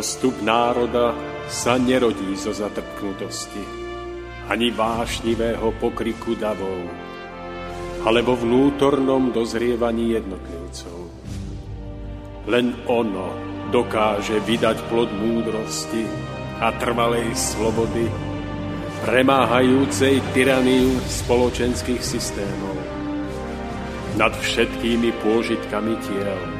Zostup národa sa nerodí zo zatrpknutosti, ani vášnivého pokriku davov, alebo vnútornom dozrievaní jednotlivcov. Len ono dokáže vydať plod múdrosti a trvalej slobody, premáhajúcej tyraniu spoločenských systémov nad všetkými pôžitkami tiel,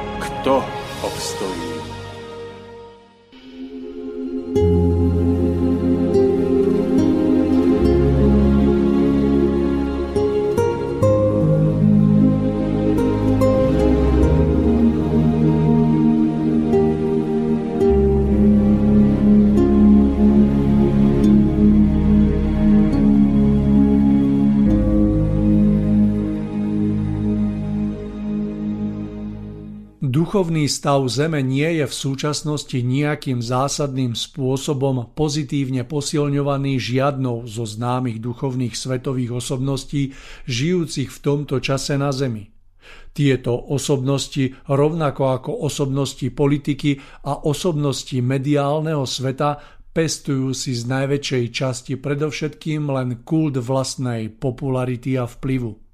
とオプスとリー。Duchovný stav Zeme nie je v súčasnosti nejakým zásadným spôsobom pozitívne posilňovaný žiadnou zo známych duchovných svetových osobností žijúcich v tomto čase na Zemi. Tieto osobnosti, rovnako ako osobnosti politiky a osobnosti mediálneho sveta, pestujú si z najväčšej časti predovšetkým len kult vlastnej popularity a vplyvu.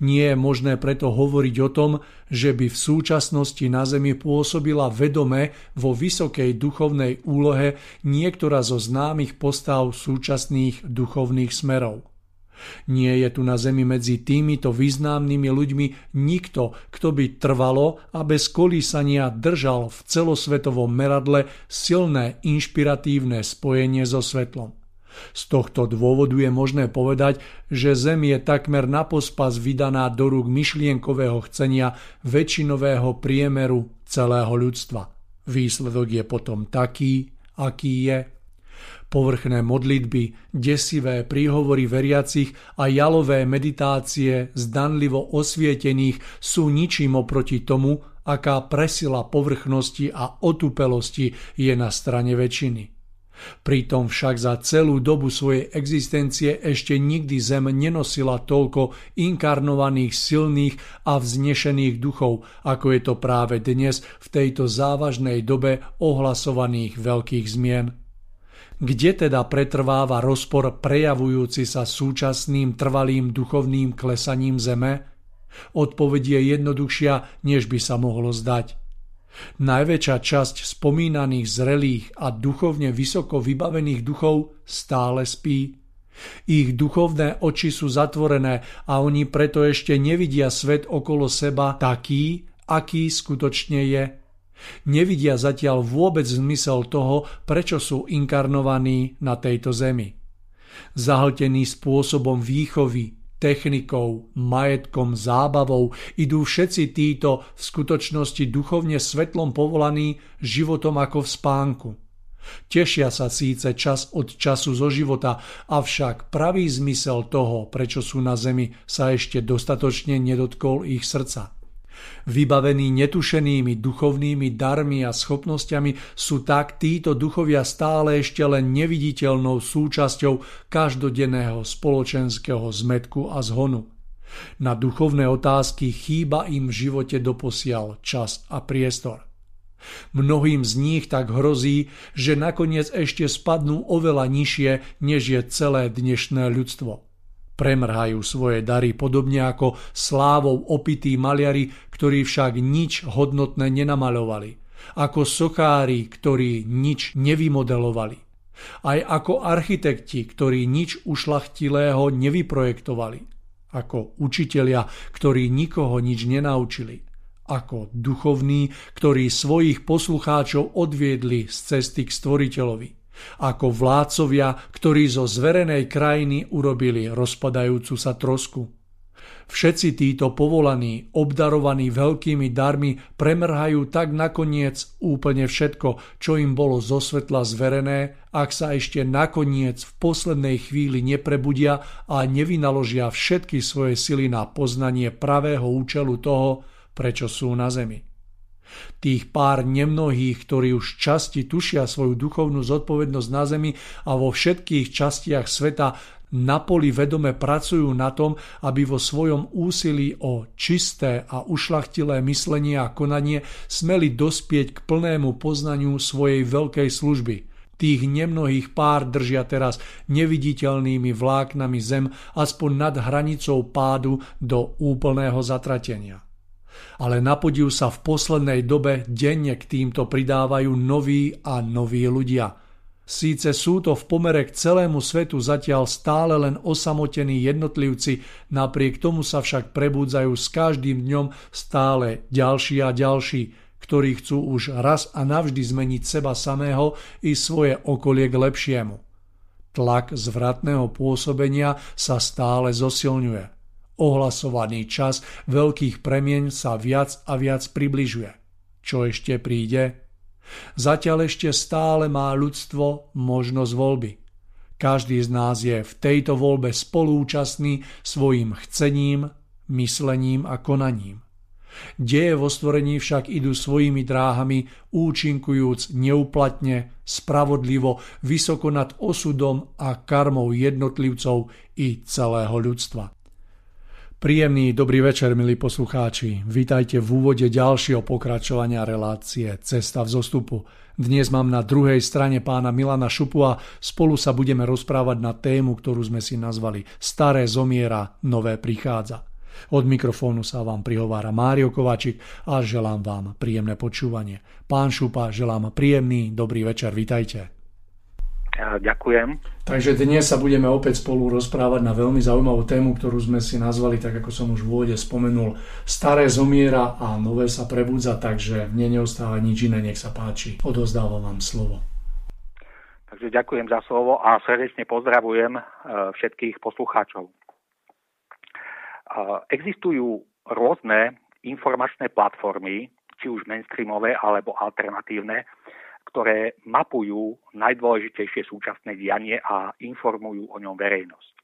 Nie je možné preto hovoriť o tom, že by v súčasnosti na Zemi pôsobila vedome vo vysokej duchovnej úlohe niektorá zo známych postav súčasných duchovných smerov. Nie je tu na Zemi medzi týmito významnými ľuďmi nikto, kto by trvalo a bez kolísania držal v celosvetovom meradle silné inšpiratívne spojenie so svetlom. Z tohto dôvodu je možné povedať, že Zem je takmer na pospas vydaná do rúk myšlienkového chcenia väčšinového priemeru celého ľudstva. Výsledok je potom taký, aký je. Povrchné modlitby, desivé príhovory veriacich a jalové meditácie zdanlivo osvietených sú ničím oproti tomu, aká presila povrchnosti a otupelosti je na strane väčšiny. Pritom však za celú dobu svojej existencie ešte nikdy Zem nenosila toľko inkarnovaných silných a vznešených duchov, ako je to práve dnes v tejto závažnej dobe ohlasovaných veľkých zmien. Kde teda pretrváva rozpor prejavujúci sa súčasným trvalým duchovným klesaním Zeme? Odpoveď je jednoduchšia, než by sa mohlo zdať. Najväčšia časť spomínaných zrelých a duchovne vysoko vybavených duchov stále spí. Ich duchovné oči sú zatvorené a oni preto ešte nevidia svet okolo seba taký, aký skutočne je. Nevidia zatiaľ vôbec zmysel toho, prečo sú inkarnovaní na tejto zemi. Zahltený spôsobom výchovy, technikou, majetkom, zábavou idú všetci títo v skutočnosti duchovne svetlom povolaní životom ako v spánku. Tešia sa síce čas od času zo života, avšak pravý zmysel toho, prečo sú na zemi, sa ešte dostatočne nedotkol ich srdca. Vybavení netušenými duchovnými darmi a schopnosťami sú tak títo duchovia stále ešte len neviditeľnou súčasťou každodenného spoločenského zmetku a zhonu. Na duchovné otázky chýba im v živote doposiaľ čas a priestor. Mnohým z nich tak hrozí, že nakoniec ešte spadnú oveľa nižšie, než je celé dnešné ľudstvo. Premrhajú svoje dary podobne ako slávou opití maliari, ktorí však nič hodnotné nenamaľovali. Ako sokári, ktorí nič nevymodelovali. Aj ako architekti, ktorí nič ušlachtilého nevyprojektovali. Ako učitelia, ktorí nikoho nič nenaučili. Ako duchovní, ktorí svojich poslucháčov odviedli z cesty k stvoriteľovi ako vládcovia, ktorí zo zverenej krajiny urobili rozpadajúcu sa trosku. Všetci títo povolaní, obdarovaní veľkými darmi, premrhajú tak nakoniec úplne všetko, čo im bolo zo svetla zverené, ak sa ešte nakoniec v poslednej chvíli neprebudia a nevynaložia všetky svoje sily na poznanie pravého účelu toho, prečo sú na zemi. Tých pár nemnohých, ktorí už časti tušia svoju duchovnú zodpovednosť na zemi a vo všetkých častiach sveta na poli vedome pracujú na tom, aby vo svojom úsilí o čisté a ušlachtilé myslenie a konanie smeli dospieť k plnému poznaniu svojej veľkej služby. Tých nemnohých pár držia teraz neviditeľnými vláknami zem aspoň nad hranicou pádu do úplného zatratenia. Ale na podiv sa v poslednej dobe denne k týmto pridávajú noví a noví ľudia – Síce sú to v pomere k celému svetu zatiaľ stále len osamotení jednotlivci, napriek tomu sa však prebudzajú s každým dňom stále ďalší a ďalší, ktorí chcú už raz a navždy zmeniť seba samého i svoje okolie k lepšiemu. Tlak zvratného pôsobenia sa stále zosilňuje. Ohlasovaný čas veľkých premien sa viac a viac približuje. Čo ešte príde? Zatiaľ ešte stále má ľudstvo možnosť voľby. Každý z nás je v tejto voľbe spolúčastný svojim chcením, myslením a konaním. Deje vo stvorení však idú svojimi dráhami, účinkujúc neuplatne, spravodlivo, vysoko nad osudom a karmou jednotlivcov i celého ľudstva. Príjemný dobrý večer, milí poslucháči. Vítajte v úvode ďalšieho pokračovania relácie Cesta v zostupu. Dnes mám na druhej strane pána Milana Šupu a spolu sa budeme rozprávať na tému, ktorú sme si nazvali Staré zomiera, nové prichádza. Od mikrofónu sa vám prihovára Mário Kovačik a želám vám príjemné počúvanie. Pán Šupa, želám príjemný dobrý večer, vítajte. Ďakujem. Takže dnes sa budeme opäť spolu rozprávať na veľmi zaujímavú tému, ktorú sme si nazvali, tak ako som už v úvode spomenul, staré zomiera a nové sa prebudza, takže mne neostáva nič iné, nech sa páči. Odozdávam vám slovo. Takže ďakujem za slovo a srdečne pozdravujem e, všetkých poslucháčov. E, existujú rôzne informačné platformy, či už mainstreamové alebo alternatívne, ktoré mapujú najdôležitejšie súčasné dianie a informujú o ňom verejnosť.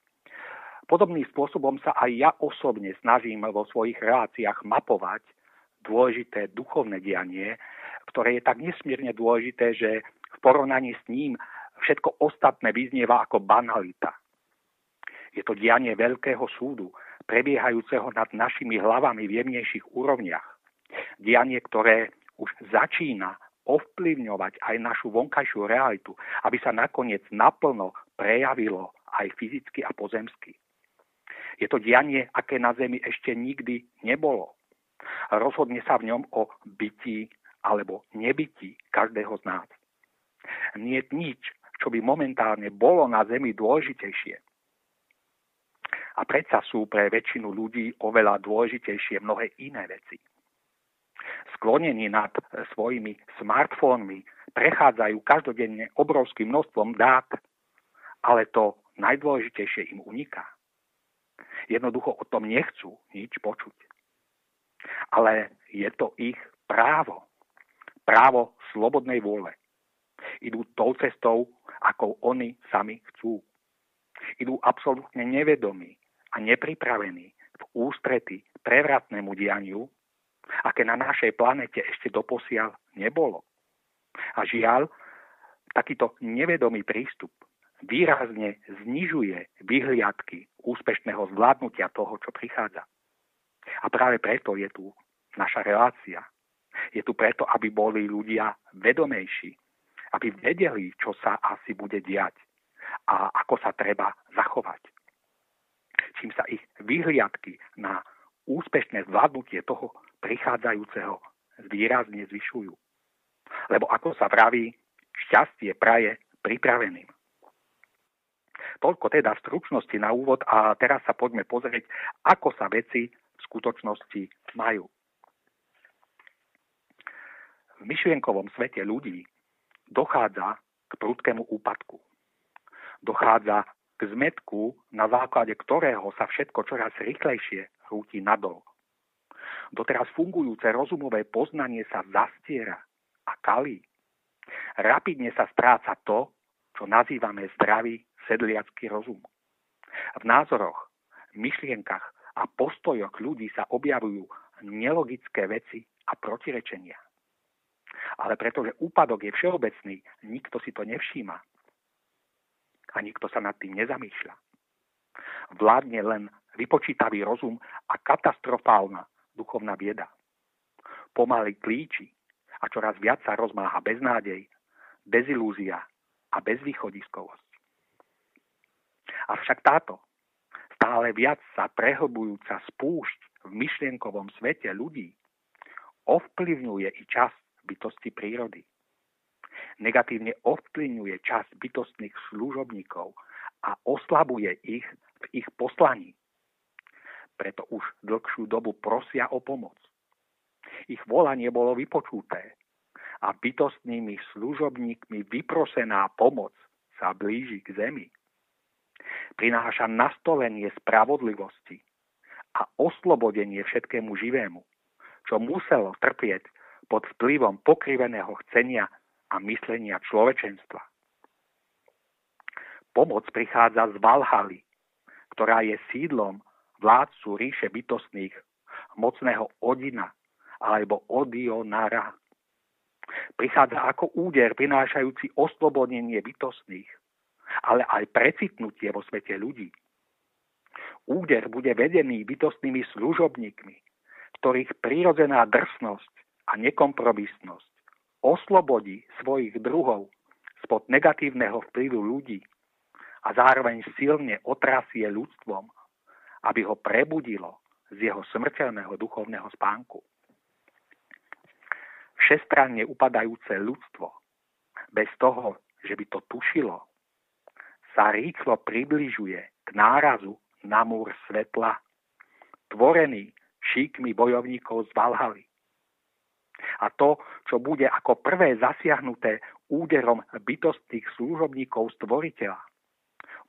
Podobným spôsobom sa aj ja osobne snažím vo svojich reláciách mapovať dôležité duchovné dianie, ktoré je tak nesmierne dôležité, že v porovnaní s ním všetko ostatné vyznieva ako banalita. Je to dianie veľkého súdu, prebiehajúceho nad našimi hlavami v jemnejších úrovniach. Dianie, ktoré už začína ovplyvňovať aj našu vonkajšiu realitu, aby sa nakoniec naplno prejavilo aj fyzicky a pozemsky. Je to dianie, aké na Zemi ešte nikdy nebolo. Rozhodne sa v ňom o bytí alebo nebytí každého z nás. Nie je nič, čo by momentálne bolo na Zemi dôležitejšie. A predsa sú pre väčšinu ľudí oveľa dôležitejšie mnohé iné veci sklonení nad e, svojimi smartfónmi, prechádzajú každodenne obrovským množstvom dát, ale to najdôležitejšie im uniká. Jednoducho o tom nechcú nič počuť. Ale je to ich právo. Právo slobodnej vôle. Idú tou cestou, ako oni sami chcú. Idú absolútne nevedomí a nepripravení v ústrety prevratnému dianiu, aké na našej planete ešte doposiaľ nebolo. A žiaľ, takýto nevedomý prístup výrazne znižuje vyhliadky úspešného zvládnutia toho, čo prichádza. A práve preto je tu naša relácia. Je tu preto, aby boli ľudia vedomejší, aby vedeli, čo sa asi bude diať a ako sa treba zachovať. Čím sa ich vyhliadky na úspešné zvládnutie toho, prichádzajúceho výrazne zvyšujú. Lebo ako sa vraví, šťastie praje pripraveným. Toľko teda v stručnosti na úvod a teraz sa poďme pozrieť, ako sa veci v skutočnosti majú. V myšlienkovom svete ľudí dochádza k prudkému úpadku. Dochádza k zmetku, na základe ktorého sa všetko čoraz rýchlejšie rúti nadol. Doteraz fungujúce rozumové poznanie sa zastiera a kalí. Rapidne sa stráca to, čo nazývame zdravý sedliacký rozum. V názoroch, myšlienkach a postojoch ľudí sa objavujú nelogické veci a protirečenia. Ale pretože úpadok je všeobecný, nikto si to nevšíma. A nikto sa nad tým nezamýšľa. Vládne len vypočítavý rozum a katastrofálna duchovná bieda. Pomaly klíči a čoraz viac sa rozmáha beznádej, bezilúzia a bezvýchodiskovosť. Avšak táto stále viac sa prehlbujúca spúšť v myšlienkovom svete ľudí ovplyvňuje i čas bytosti prírody. Negatívne ovplyvňuje čas bytostných služobníkov a oslabuje ich v ich poslaní preto už dlhšiu dobu prosia o pomoc. Ich volanie bolo vypočuté a bytostnými služobníkmi vyprosená pomoc sa blíži k zemi. Prináša nastolenie spravodlivosti a oslobodenie všetkému živému, čo muselo trpieť pod vplyvom pokriveného chcenia a myslenia človečenstva. Pomoc prichádza z Valhaly, ktorá je sídlom vládcu ríše bytostných, mocného Odina alebo Odionara. Prichádza ako úder prinášajúci oslobodnenie bytostných, ale aj precitnutie vo svete ľudí. Úder bude vedený bytostnými služobníkmi, ktorých prírodzená drsnosť a nekompromisnosť oslobodí svojich druhov spod negatívneho vplyvu ľudí a zároveň silne otrasie ľudstvom aby ho prebudilo z jeho smrteľného duchovného spánku. Všestranne upadajúce ľudstvo, bez toho, že by to tušilo, sa rýchlo približuje k nárazu na múr svetla, tvorený šíkmi bojovníkov z Valhaly. A to, čo bude ako prvé zasiahnuté úderom bytostných služobníkov stvoriteľa,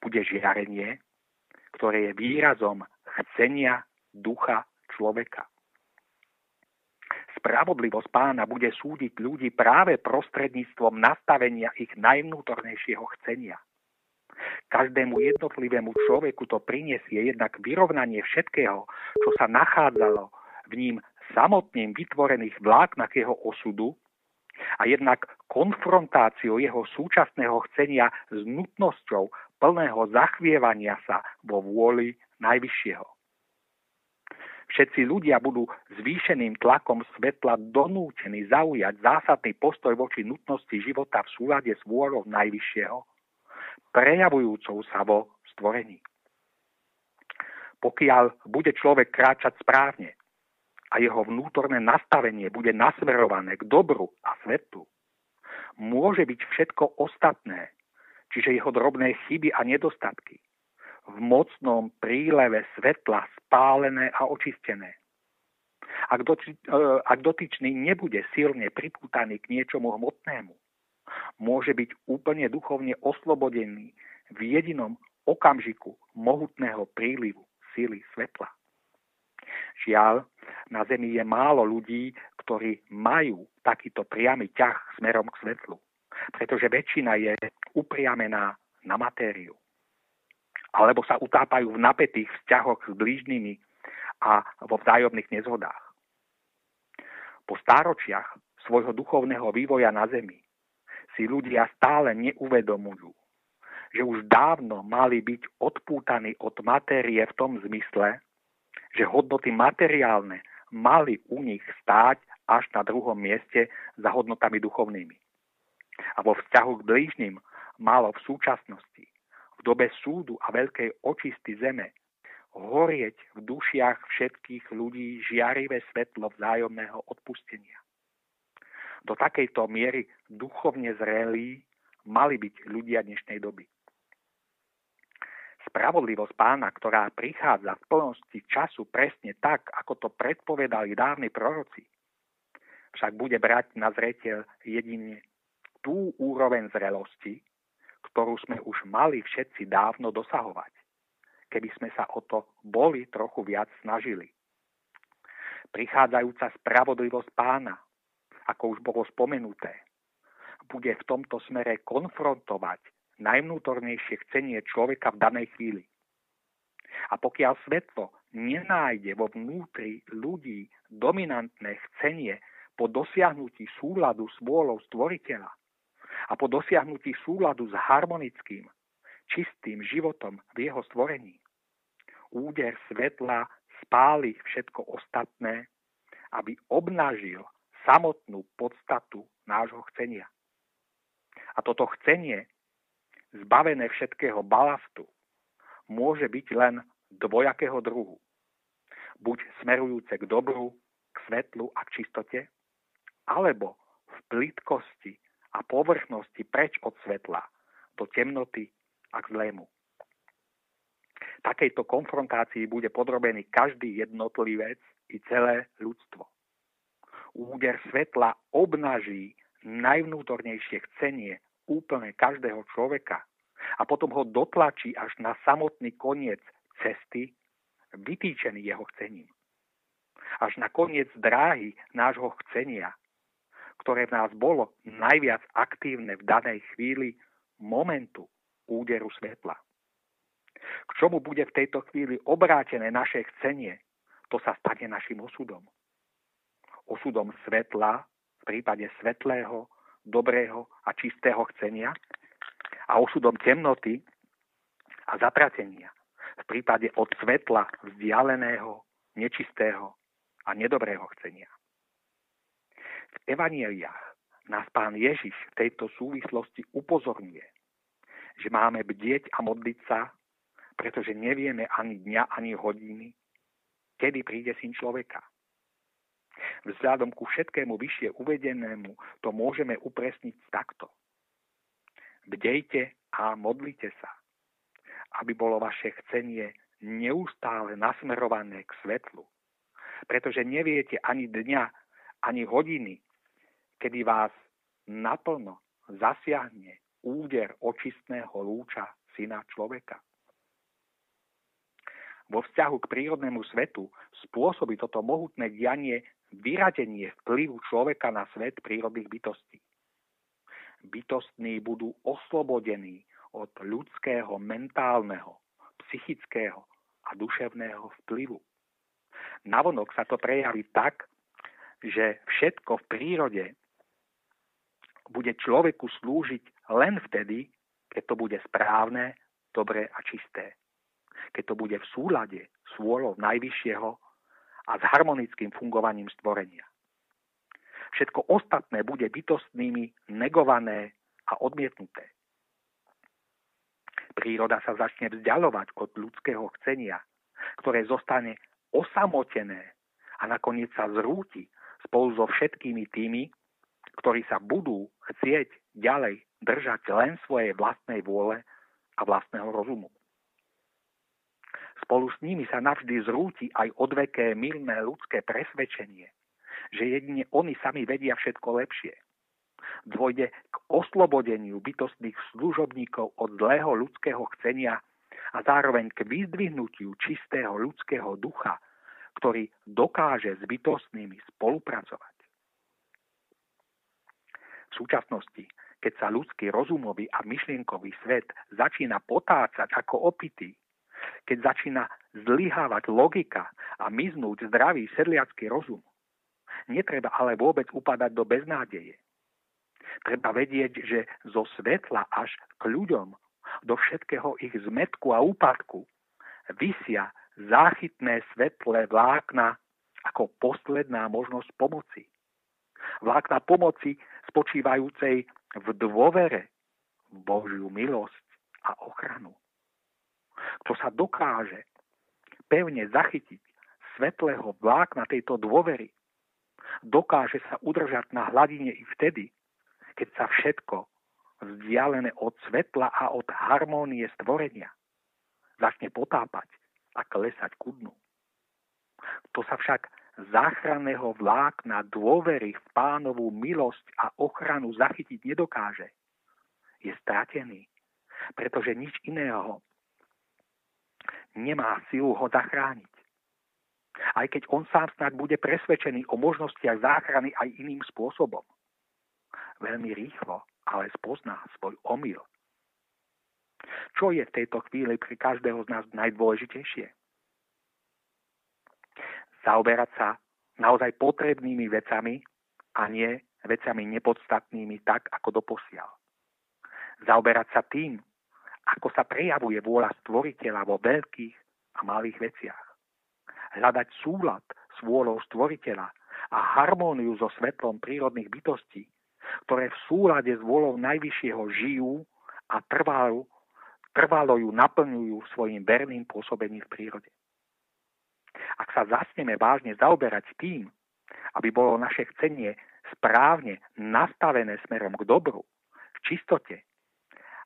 bude žiarenie, ktoré je výrazom chcenia ducha človeka. Spravodlivosť pána bude súdiť ľudí práve prostredníctvom nastavenia ich najvnútornejšieho chcenia. Každému jednotlivému človeku to prinesie jednak vyrovnanie všetkého, čo sa nachádzalo v ním samotným vytvorených vláknach jeho osudu a jednak konfrontáciu jeho súčasného chcenia s nutnosťou plného zachvievania sa vo vôli Najvyššieho. Všetci ľudia budú zvýšeným tlakom svetla donútení zaujať zásadný postoj voči nutnosti života v súlade s vôľou Najvyššieho, prejavujúcou sa vo stvorení. Pokiaľ bude človek kráčať správne a jeho vnútorné nastavenie bude nasmerované k dobru a svetu, môže byť všetko ostatné čiže jeho drobné chyby a nedostatky, v mocnom príleve svetla spálené a očistené. Ak, doči, e, ak dotyčný nebude silne pripútaný k niečomu hmotnému, môže byť úplne duchovne oslobodený v jedinom okamžiku mohutného prílivu síly svetla. Žiaľ, na Zemi je málo ľudí, ktorí majú takýto priamy ťah smerom k svetlu pretože väčšina je upriamená na matériu. Alebo sa utápajú v napätých vzťahoch s blížnymi a vo vzájomných nezhodách. Po stáročiach svojho duchovného vývoja na Zemi si ľudia stále neuvedomujú, že už dávno mali byť odpútaní od matérie v tom zmysle, že hodnoty materiálne mali u nich stáť až na druhom mieste za hodnotami duchovnými a vo vzťahu k blížnym malo v súčasnosti, v dobe súdu a veľkej očisty zeme, horieť v dušiach všetkých ľudí žiarivé svetlo vzájomného odpustenia. Do takejto miery duchovne zrelí mali byť ľudia dnešnej doby. Spravodlivosť pána, ktorá prichádza v plnosti času presne tak, ako to predpovedali dávni proroci, však bude brať na zreteľ jedine tú úroveň zrelosti, ktorú sme už mali všetci dávno dosahovať, keby sme sa o to boli trochu viac snažili. Prichádzajúca spravodlivosť pána, ako už bolo spomenuté, bude v tomto smere konfrontovať najvnútornejšie chcenie človeka v danej chvíli. A pokiaľ svetlo nenájde vo vnútri ľudí dominantné chcenie po dosiahnutí súladu s vôľou stvoriteľa a po dosiahnutí súladu s harmonickým, čistým životom v jeho stvorení, úder svetla spáli všetko ostatné, aby obnažil samotnú podstatu nášho chcenia. A toto chcenie, zbavené všetkého balastu, môže byť len dvojakého druhu. Buď smerujúce k dobru, k svetlu a k čistote, alebo v plitkosti a povrchnosti preč od svetla do temnoty a k zlému. Takejto konfrontácii bude podrobený každý jednotlivec i celé ľudstvo. Úder svetla obnaží najvnútornejšie chcenie úplne každého človeka a potom ho dotlačí až na samotný koniec cesty, vytýčený jeho chcením. Až na koniec dráhy nášho chcenia, ktoré v nás bolo najviac aktívne v danej chvíli momentu úderu svetla. K čomu bude v tejto chvíli obrátené naše chcenie, to sa stane našim osudom. Osudom svetla v prípade svetlého, dobrého a čistého chcenia a osudom temnoty a zatratenia v prípade od svetla vzdialeného, nečistého a nedobrého chcenia. V evanieliách nás pán Ježiš v tejto súvislosti upozorňuje, že máme bdieť a modliť sa, pretože nevieme ani dňa, ani hodiny, kedy príde syn človeka. Vzhľadom ku všetkému vyššie uvedenému to môžeme upresniť takto. Bdejte a modlite sa, aby bolo vaše chcenie neustále nasmerované k svetlu. Pretože neviete ani dňa, ani hodiny, kedy vás naplno zasiahne úder očistného lúča syna človeka. Vo vzťahu k prírodnému svetu spôsobí toto mohutné dianie vyradenie vplyvu človeka na svet prírodných bytostí. Bytostní budú oslobodení od ľudského, mentálneho, psychického a duševného vplyvu. Navonok sa to prejaví tak, že všetko v prírode bude človeku slúžiť len vtedy, keď to bude správne, dobré a čisté. Keď to bude v súlade s vôľou Najvyššieho a s harmonickým fungovaním stvorenia. Všetko ostatné bude bytostnými negované a odmietnuté. Príroda sa začne vzdialovať od ľudského chcenia, ktoré zostane osamotené a nakoniec sa zrúti spolu so všetkými tými, ktorí sa budú chcieť ďalej držať len svojej vlastnej vôle a vlastného rozumu. Spolu s nimi sa navždy zrúti aj odveké milné ľudské presvedčenie, že jedine oni sami vedia všetko lepšie. Dvojde k oslobodeniu bytostných služobníkov od zlého ľudského chcenia a zároveň k vyzdvihnutiu čistého ľudského ducha, ktorý dokáže s bytostnými spolupracovať. Súčasnosti, keď sa ľudský rozumový a myšlienkový svet začína potácať ako opitý, keď začína zlyhávať logika a miznúť zdravý sedliacký rozum, netreba ale vôbec upadať do beznádeje. Treba vedieť, že zo svetla až k ľuďom, do všetkého ich zmetku a úpadku, vysia záchytné svetlé vlákna ako posledná možnosť pomoci. Vlákna pomoci spočívajúcej v dôvere v Božiu milosť a ochranu. Kto sa dokáže pevne zachytiť svetlého vlákna tejto dôvery, dokáže sa udržať na hladine i vtedy, keď sa všetko vzdialené od svetla a od harmónie stvorenia začne potápať a klesať ku dnu. To sa však záchranného vlákna dôvery v pánovú milosť a ochranu zachytiť nedokáže, je stratený, pretože nič iného nemá silu ho zachrániť. Aj keď on sám snad bude presvedčený o možnostiach záchrany aj iným spôsobom. Veľmi rýchlo ale spozná svoj omyl. Čo je v tejto chvíli pri každého z nás najdôležitejšie? Zaoberať sa naozaj potrebnými vecami a nie vecami nepodstatnými tak, ako doposiaľ. Zaoberať sa tým, ako sa prejavuje vôľa stvoriteľa vo veľkých a malých veciach. Hľadať súlad s vôľou stvoriteľa a harmóniu so svetlom prírodných bytostí, ktoré v súlade s vôľou Najvyššieho žijú a trvalo, trvalo ju naplňujú svojim verným pôsobením v prírode. Ak sa zasneme vážne zaoberať tým, aby bolo naše chcenie správne nastavené smerom k dobru, k čistote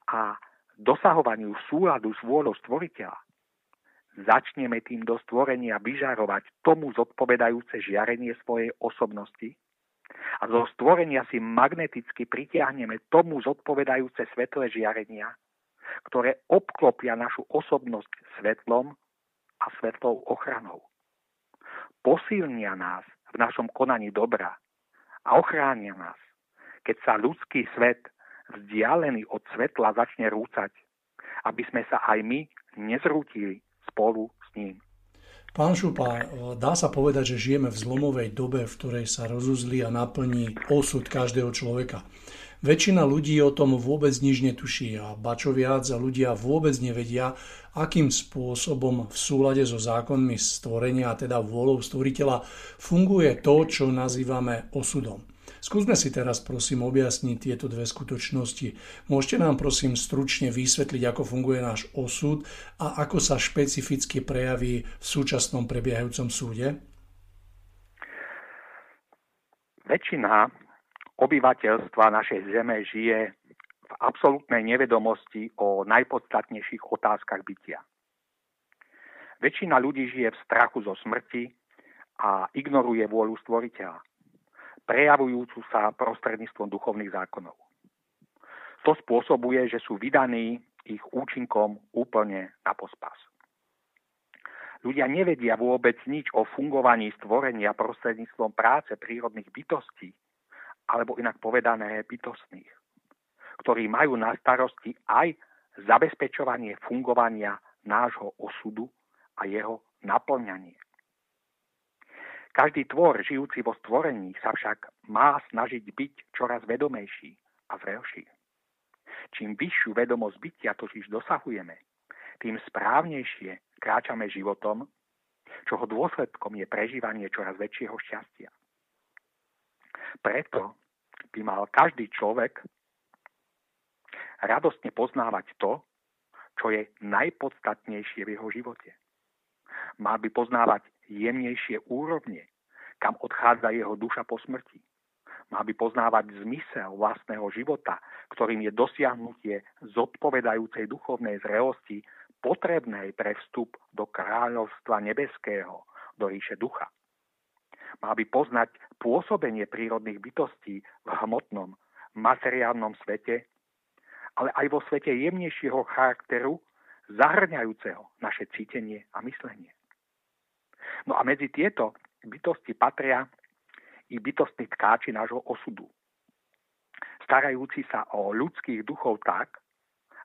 a dosahovaniu súladu s vôľou stvoriteľa, začneme tým do stvorenia vyžarovať tomu zodpovedajúce žiarenie svojej osobnosti a zo stvorenia si magneticky pritiahneme tomu zodpovedajúce svetlé žiarenia, ktoré obklopia našu osobnosť svetlom a svetlou ochranou. Posilnia nás v našom konaní dobra a ochránia nás, keď sa ľudský svet vzdialený od svetla začne rúcať, aby sme sa aj my nezrútili spolu s ním. Pán Šupa, dá sa povedať, že žijeme v zlomovej dobe, v ktorej sa rozuzli a naplní osud každého človeka. Väčšina ľudí o tom vôbec nič netuší a bačo viac a ľudia vôbec nevedia, akým spôsobom v súlade so zákonmi stvorenia, a teda vôľou stvoriteľa, funguje to, čo nazývame osudom. Skúsme si teraz prosím objasniť tieto dve skutočnosti. Môžete nám prosím stručne vysvetliť, ako funguje náš osud a ako sa špecificky prejaví v súčasnom prebiehajúcom súde? Väčšina obyvateľstva našej zeme žije v absolútnej nevedomosti o najpodstatnejších otázkach bytia. Väčšina ľudí žije v strachu zo smrti a ignoruje vôľu stvoriteľa prejavujúcu sa prostredníctvom duchovných zákonov. To spôsobuje, že sú vydaní ich účinkom úplne na pospas. Ľudia nevedia vôbec nič o fungovaní stvorenia prostredníctvom práce prírodných bytostí, alebo inak povedané bytostných, ktorí majú na starosti aj zabezpečovanie fungovania nášho osudu a jeho naplňanie. Každý tvor žijúci vo stvorení sa však má snažiť byť čoraz vedomejší a zrelší. Čím vyššiu vedomosť bytia totiž dosahujeme, tým správnejšie kráčame životom, čoho dôsledkom je prežívanie čoraz väčšieho šťastia. Preto by mal každý človek radostne poznávať to, čo je najpodstatnejšie v jeho živote. Mal by poznávať jemnejšie úrovne, kam odchádza jeho duša po smrti. Má by poznávať zmysel vlastného života, ktorým je dosiahnutie zodpovedajúcej duchovnej zrelosti potrebnej pre vstup do kráľovstva nebeského, do ríše ducha. Má by poznať pôsobenie prírodných bytostí v hmotnom, materiálnom svete, ale aj vo svete jemnejšieho charakteru, zahrňajúceho naše cítenie a myslenie. No a medzi tieto bytosti patria i bytostní tkáči nášho osudu. Starajúci sa o ľudských duchov tak,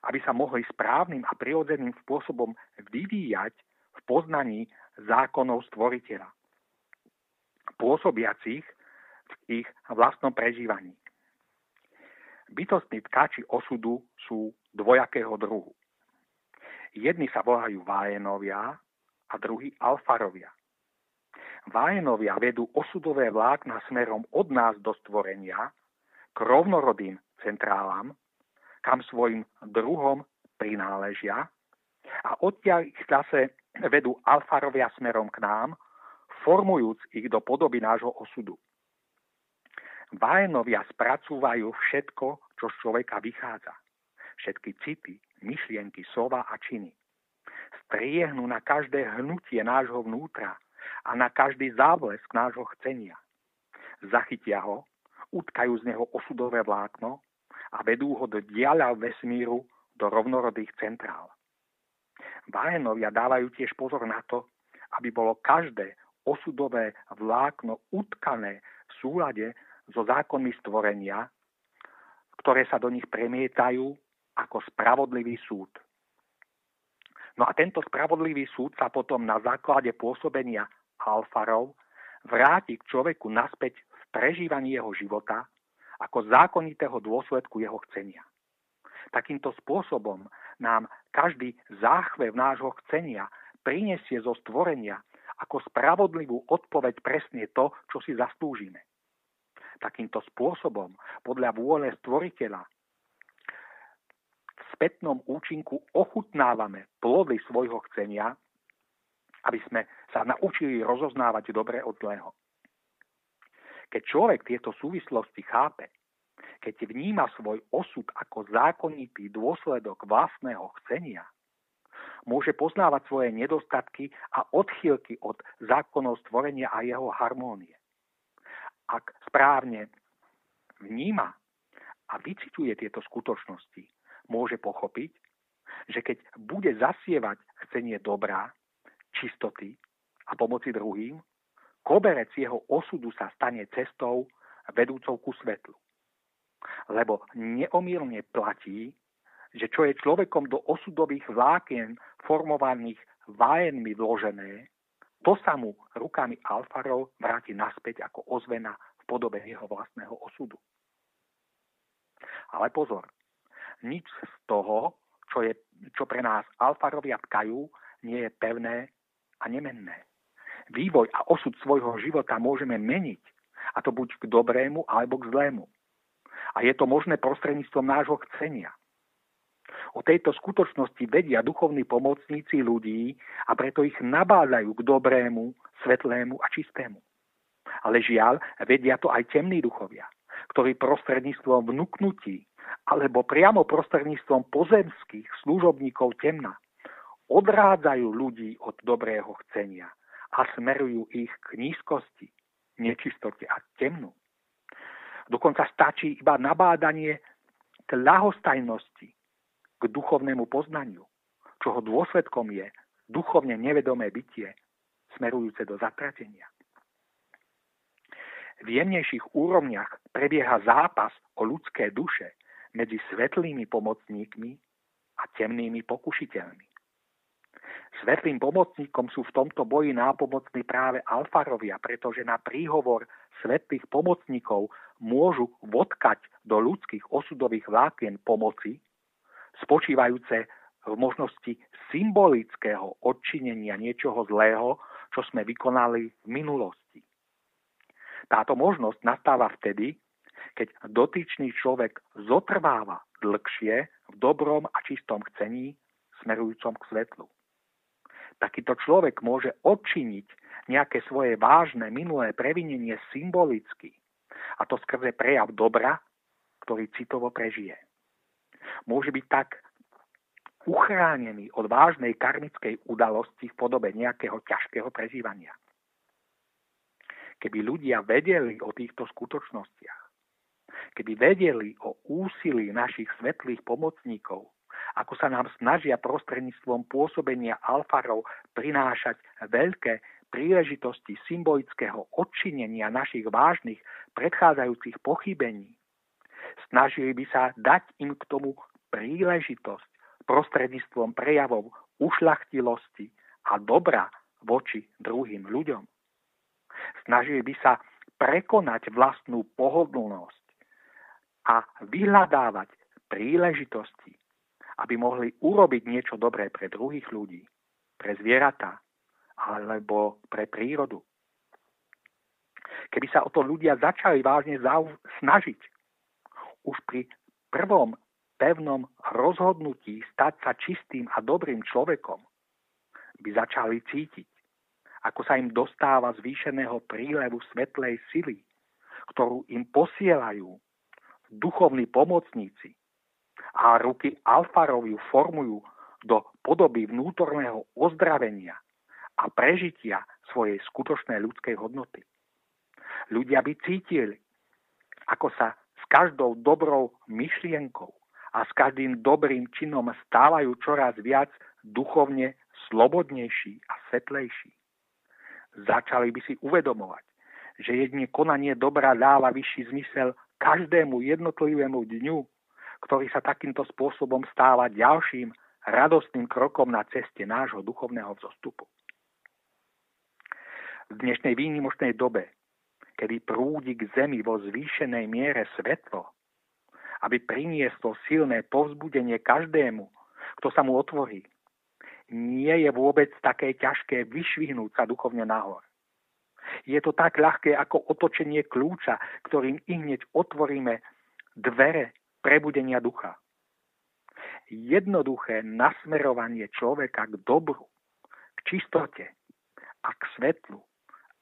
aby sa mohli správnym a prirodzeným spôsobom vyvíjať v poznaní zákonov stvoriteľa, pôsobiacich v ich vlastnom prežívaní. Bytostní tkáči osudu sú dvojakého druhu. Jedni sa volajú vájenovia a druhí alfarovia. Vájenovia vedú osudové vlákna smerom od nás do stvorenia k rovnorodým centrálam, kam svojim druhom prináležia a odtiaľ ich zase vedú alfarovia smerom k nám, formujúc ich do podoby nášho osudu. Vájenovia spracúvajú všetko, čo z človeka vychádza. Všetky city, myšlienky, slova a činy. Striehnú na každé hnutie nášho vnútra a na každý záblesk nášho chcenia. Zachytia ho, utkajú z neho osudové vlákno a vedú ho do diaľa vesmíru do rovnorodých centrál. Vajenovia dávajú tiež pozor na to, aby bolo každé osudové vlákno utkané v súlade so zákonmi stvorenia, ktoré sa do nich premietajú ako spravodlivý súd. No a tento spravodlivý súd sa potom na základe pôsobenia alfarov vráti k človeku naspäť v prežívaní jeho života ako zákonitého dôsledku jeho chcenia. Takýmto spôsobom nám každý záchve v nášho chcenia prinesie zo stvorenia ako spravodlivú odpoveď presne to, čo si zaslúžime. Takýmto spôsobom, podľa vôle stvoriteľa, spätnom účinku ochutnávame plody svojho chcenia, aby sme sa naučili rozoznávať dobre od zlého. Keď človek tieto súvislosti chápe, keď vníma svoj osud ako zákonitý dôsledok vlastného chcenia, môže poznávať svoje nedostatky a odchýlky od zákonov stvorenia a jeho harmónie. Ak správne vníma a vycituje tieto skutočnosti, môže pochopiť, že keď bude zasievať chcenie dobrá, čistoty a pomoci druhým, koberec jeho osudu sa stane cestou vedúcou ku svetlu. Lebo neomírne platí, že čo je človekom do osudových vlákien formovaných vájenmi vložené, to sa mu rukami alfarov vráti naspäť ako ozvena v podobe jeho vlastného osudu. Ale pozor, nič z toho, čo, je, čo pre nás alfarovia tkajú, nie je pevné a nemenné. Vývoj a osud svojho života môžeme meniť, a to buď k dobrému alebo k zlému. A je to možné prostredníctvom nášho chcenia. O tejto skutočnosti vedia duchovní pomocníci ľudí a preto ich nabádajú k dobrému, svetlému a čistému. Ale žiaľ, vedia to aj temní duchovia, ktorí prostredníctvom vnúknutí alebo priamo prostredníctvom pozemských služobníkov temna odrádzajú ľudí od dobrého chcenia a smerujú ich k nízkosti, nečistote a temnu. Dokonca stačí iba nabádanie k ľahostajnosti, k duchovnému poznaniu, čoho dôsledkom je duchovne nevedomé bytie smerujúce do zatratenia. V jemnejších úrovniach prebieha zápas o ľudské duše medzi svetlými pomocníkmi a temnými pokušiteľmi. Svetlým pomocníkom sú v tomto boji nápomocní práve alfarovia, pretože na príhovor svetlých pomocníkov môžu vodkať do ľudských osudových vlákien pomoci, spočívajúce v možnosti symbolického odčinenia niečoho zlého, čo sme vykonali v minulosti. Táto možnosť nastáva vtedy, keď dotyčný človek zotrváva dlhšie v dobrom a čistom chcení smerujúcom k svetlu. Takýto človek môže odčiniť nejaké svoje vážne minulé previnenie symbolicky, a to skrze prejav dobra, ktorý citovo prežije. Môže byť tak uchránený od vážnej karmickej udalosti v podobe nejakého ťažkého prežívania. Keby ľudia vedeli o týchto skutočnostiach, keby vedeli o úsilí našich svetlých pomocníkov, ako sa nám snažia prostredníctvom pôsobenia alfarov prinášať veľké príležitosti symbolického odčinenia našich vážnych predchádzajúcich pochybení, snažili by sa dať im k tomu príležitosť prostredníctvom prejavov ušlachtilosti a dobra voči druhým ľuďom. Snažili by sa prekonať vlastnú pohodlnosť a vyhľadávať príležitosti, aby mohli urobiť niečo dobré pre druhých ľudí, pre zvieratá alebo pre prírodu. Keby sa o to ľudia začali vážne snažiť, už pri prvom pevnom rozhodnutí stať sa čistým a dobrým človekom, by začali cítiť, ako sa im dostáva zvýšeného prílevu svetlej sily, ktorú im posielajú duchovní pomocníci a ruky Alfarov formujú do podoby vnútorného ozdravenia a prežitia svojej skutočnej ľudskej hodnoty. Ľudia by cítili, ako sa každou dobrou myšlienkou a s každým dobrým činom stávajú čoraz viac duchovne slobodnejší a svetlejší. Začali by si uvedomovať, že jedine konanie dobra dáva vyšší zmysel každému jednotlivému dňu, ktorý sa takýmto spôsobom stáva ďalším radostným krokom na ceste nášho duchovného vzostupu. V dnešnej výnimočnej dobe, kedy prúdi k zemi vo zvýšenej miere svetlo, aby prinieslo silné povzbudenie každému, kto sa mu otvorí, nie je vôbec také ťažké vyšvihnúť sa duchovne nahor. Je to tak ľahké ako otočenie kľúča, ktorým i hneď otvoríme dvere prebudenia ducha. Jednoduché nasmerovanie človeka k dobru, k čistote a k svetlu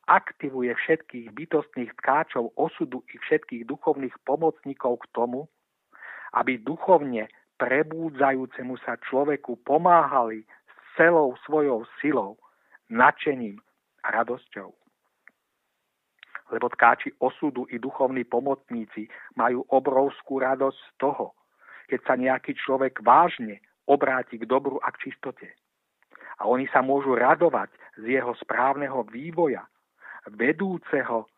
aktivuje všetkých bytostných tkáčov osudu i všetkých duchovných pomocníkov k tomu, aby duchovne prebúdzajúcemu sa človeku pomáhali celou svojou silou, nadšením a radosťou. Lebo tkáči osudu i duchovní pomocníci majú obrovskú radosť z toho, keď sa nejaký človek vážne obráti k dobru a k čistote. A oni sa môžu radovať z jeho správneho vývoja, vedúceho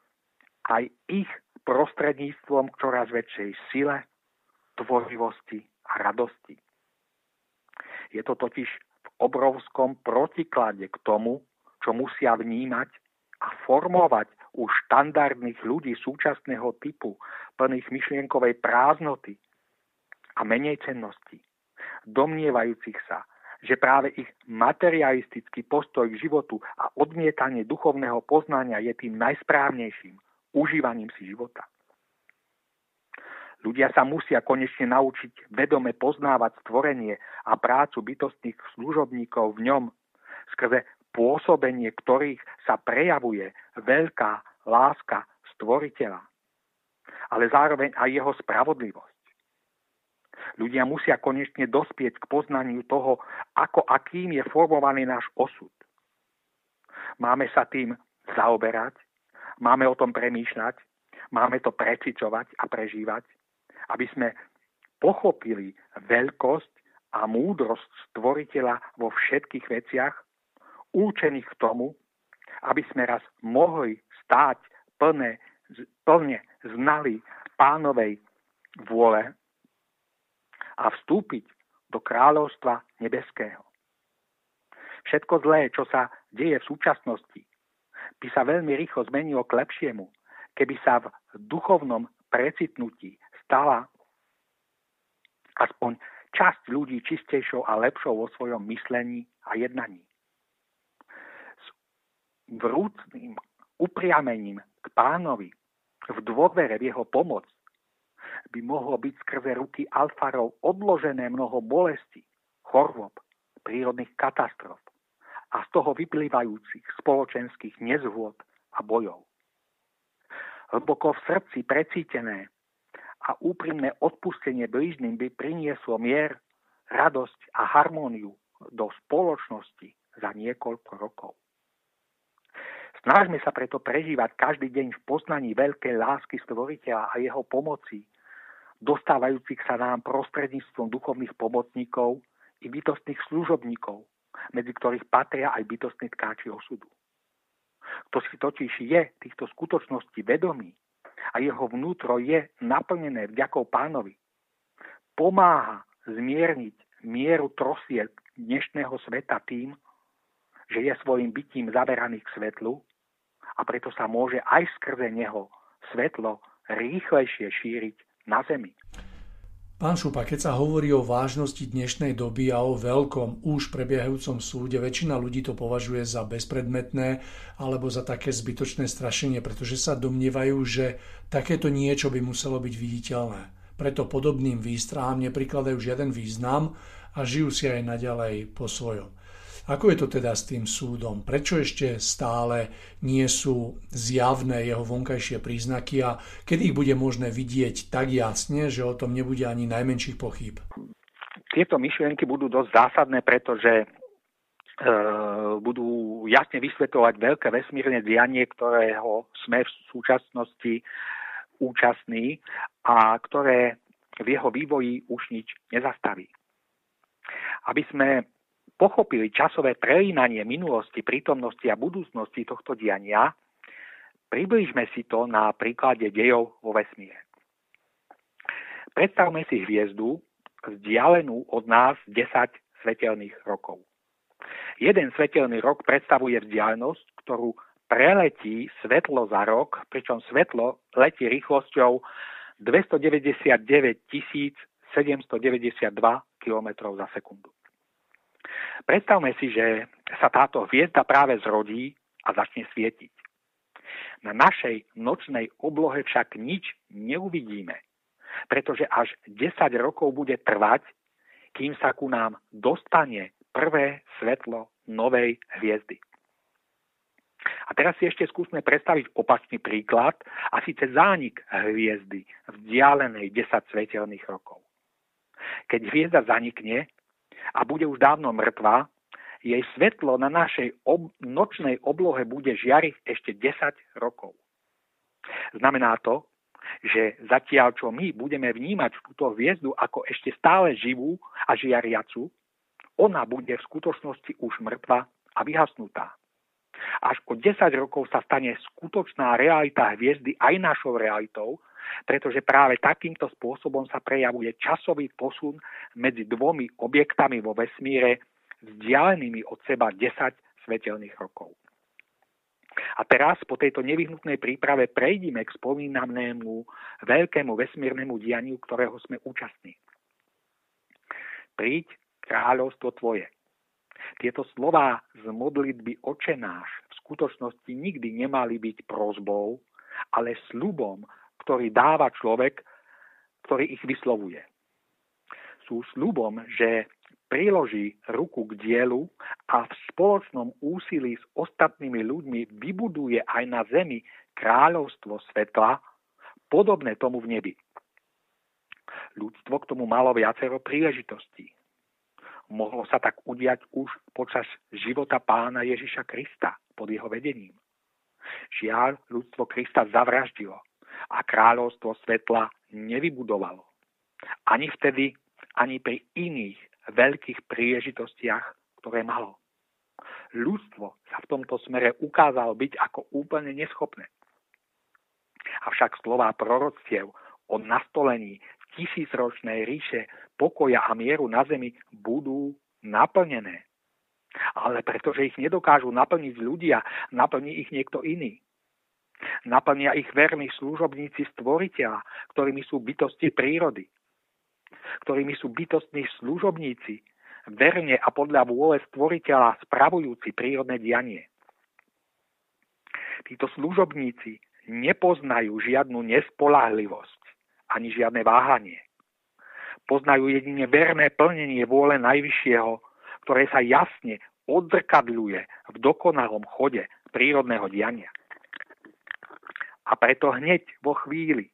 aj ich prostredníctvom k čoraz väčšej sile, tvorivosti a radosti. Je to totiž obrovskom protiklade k tomu, čo musia vnímať a formovať už štandardných ľudí súčasného typu, plných myšlienkovej prázdnoty a menej cennosti, domnievajúcich sa, že práve ich materialistický postoj k životu a odmietanie duchovného poznania je tým najsprávnejším užívaním si života. Ľudia sa musia konečne naučiť vedome poznávať stvorenie a prácu bytostných služobníkov v ňom, skrze pôsobenie ktorých sa prejavuje veľká láska stvoriteľa, ale zároveň aj jeho spravodlivosť. Ľudia musia konečne dospieť k poznaniu toho, ako akým je formovaný náš osud. Máme sa tým zaoberať, máme o tom premýšľať, máme to precičovať a prežívať aby sme pochopili veľkosť a múdrosť stvoriteľa vo všetkých veciach, účených k tomu, aby sme raz mohli stáť plne, plne znali pánovej vôle a vstúpiť do kráľovstva nebeského. Všetko zlé, čo sa deje v súčasnosti, by sa veľmi rýchlo zmenilo k lepšiemu, keby sa v duchovnom precitnutí stala aspoň časť ľudí čistejšou a lepšou vo svojom myslení a jednaní. S vrúcným upriamením k pánovi v dôvere v jeho pomoc by mohlo byť skrze ruky alfarov odložené mnoho bolesti, chorôb, prírodných katastrof a z toho vyplývajúcich spoločenských nezhôd a bojov. Hlboko v srdci precítené a úprimné odpustenie blížnym by prinieslo mier, radosť a harmóniu do spoločnosti za niekoľko rokov. Snažme sa preto prežívať každý deň v poznaní veľkej lásky stvoriteľa a jeho pomoci, dostávajúcich sa nám prostredníctvom duchovných pomocníkov i bytostných služobníkov, medzi ktorých patria aj bytostní tkáči osudu. Kto si totiž je týchto skutočností vedomý, a jeho vnútro je naplnené vďakou pánovi, pomáha zmierniť mieru trosiek dnešného sveta tým, že je svojim bytím zaveraný k svetlu a preto sa môže aj skrze neho svetlo rýchlejšie šíriť na zemi. Pán Šupa, keď sa hovorí o vážnosti dnešnej doby a o veľkom už prebiehajúcom súde, väčšina ľudí to považuje za bezpredmetné alebo za také zbytočné strašenie, pretože sa domnievajú, že takéto niečo by muselo byť viditeľné. Preto podobným výstrahám neprikladajú žiaden význam a žijú si aj naďalej po svojom. Ako je to teda s tým súdom? Prečo ešte stále nie sú zjavné jeho vonkajšie príznaky a kedy ich bude možné vidieť tak jasne, že o tom nebude ani najmenších pochýb? Tieto myšlienky budú dosť zásadné, pretože e, budú jasne vysvetovať veľké vesmírne dianie, ktorého sme v súčasnosti účastní a ktoré v jeho vývoji už nič nezastaví. Aby sme pochopili časové prelínanie minulosti, prítomnosti a budúcnosti tohto diania, približme si to na príklade dejov vo vesmíre. Predstavme si hviezdu vzdialenú od nás 10 svetelných rokov. Jeden svetelný rok predstavuje vzdialenosť, ktorú preletí svetlo za rok, pričom svetlo letí rýchlosťou 299 792 km za sekundu. Predstavme si, že sa táto hviezda práve zrodí a začne svietiť. Na našej nočnej oblohe však nič neuvidíme, pretože až 10 rokov bude trvať, kým sa ku nám dostane prvé svetlo novej hviezdy. A teraz si ešte skúsme predstaviť opačný príklad, a síce zánik hviezdy vzdialenej 10 svetelných rokov. Keď hviezda zanikne a bude už dávno mŕtva, jej svetlo na našej ob- nočnej oblohe bude žiariť ešte 10 rokov. Znamená to, že zatiaľ čo my budeme vnímať túto hviezdu ako ešte stále živú a žiariacu, ona bude v skutočnosti už mŕtva a vyhasnutá. Až o 10 rokov sa stane skutočná realita hviezdy aj našou realitou, pretože práve takýmto spôsobom sa prejavuje časový posun medzi dvomi objektami vo vesmíre vzdialenými od seba 10 svetelných rokov. A teraz po tejto nevyhnutnej príprave prejdime k spomínanému veľkému vesmírnemu dianiu, ktorého sme účastní. Príď kráľovstvo tvoje. Tieto slová z modlitby očenáš v skutočnosti nikdy nemali byť prozbou, ale slubom, ktorý dáva človek, ktorý ich vyslovuje. Sú slubom, že priloží ruku k dielu a v spoločnom úsilí s ostatnými ľuďmi vybuduje aj na zemi kráľovstvo svetla, podobné tomu v nebi. Ľudstvo k tomu malo viacero príležitostí. Mohlo sa tak udiať už počas života pána Ježiša Krista pod jeho vedením. Žiaľ, ľudstvo Krista zavraždilo a kráľovstvo svetla nevybudovalo. Ani vtedy, ani pri iných veľkých príležitostiach, ktoré malo. Ľudstvo sa v tomto smere ukázalo byť ako úplne neschopné. Avšak slová proroctiev o nastolení tisícročnej ríše pokoja a mieru na zemi budú naplnené. Ale pretože ich nedokážu naplniť ľudia, naplní ich niekto iný. Naplnia ich verní služobníci stvoriteľa, ktorými sú bytosti prírody, ktorými sú bytostní služobníci, verne a podľa vôle stvoriteľa spravujúci prírodné dianie. Títo služobníci nepoznajú žiadnu nespolahlivosť ani žiadne váhanie. Poznajú jedine verné plnenie vôle Najvyššieho, ktoré sa jasne odzrkadľuje v dokonalom chode prírodného diania. A preto hneď vo chvíli,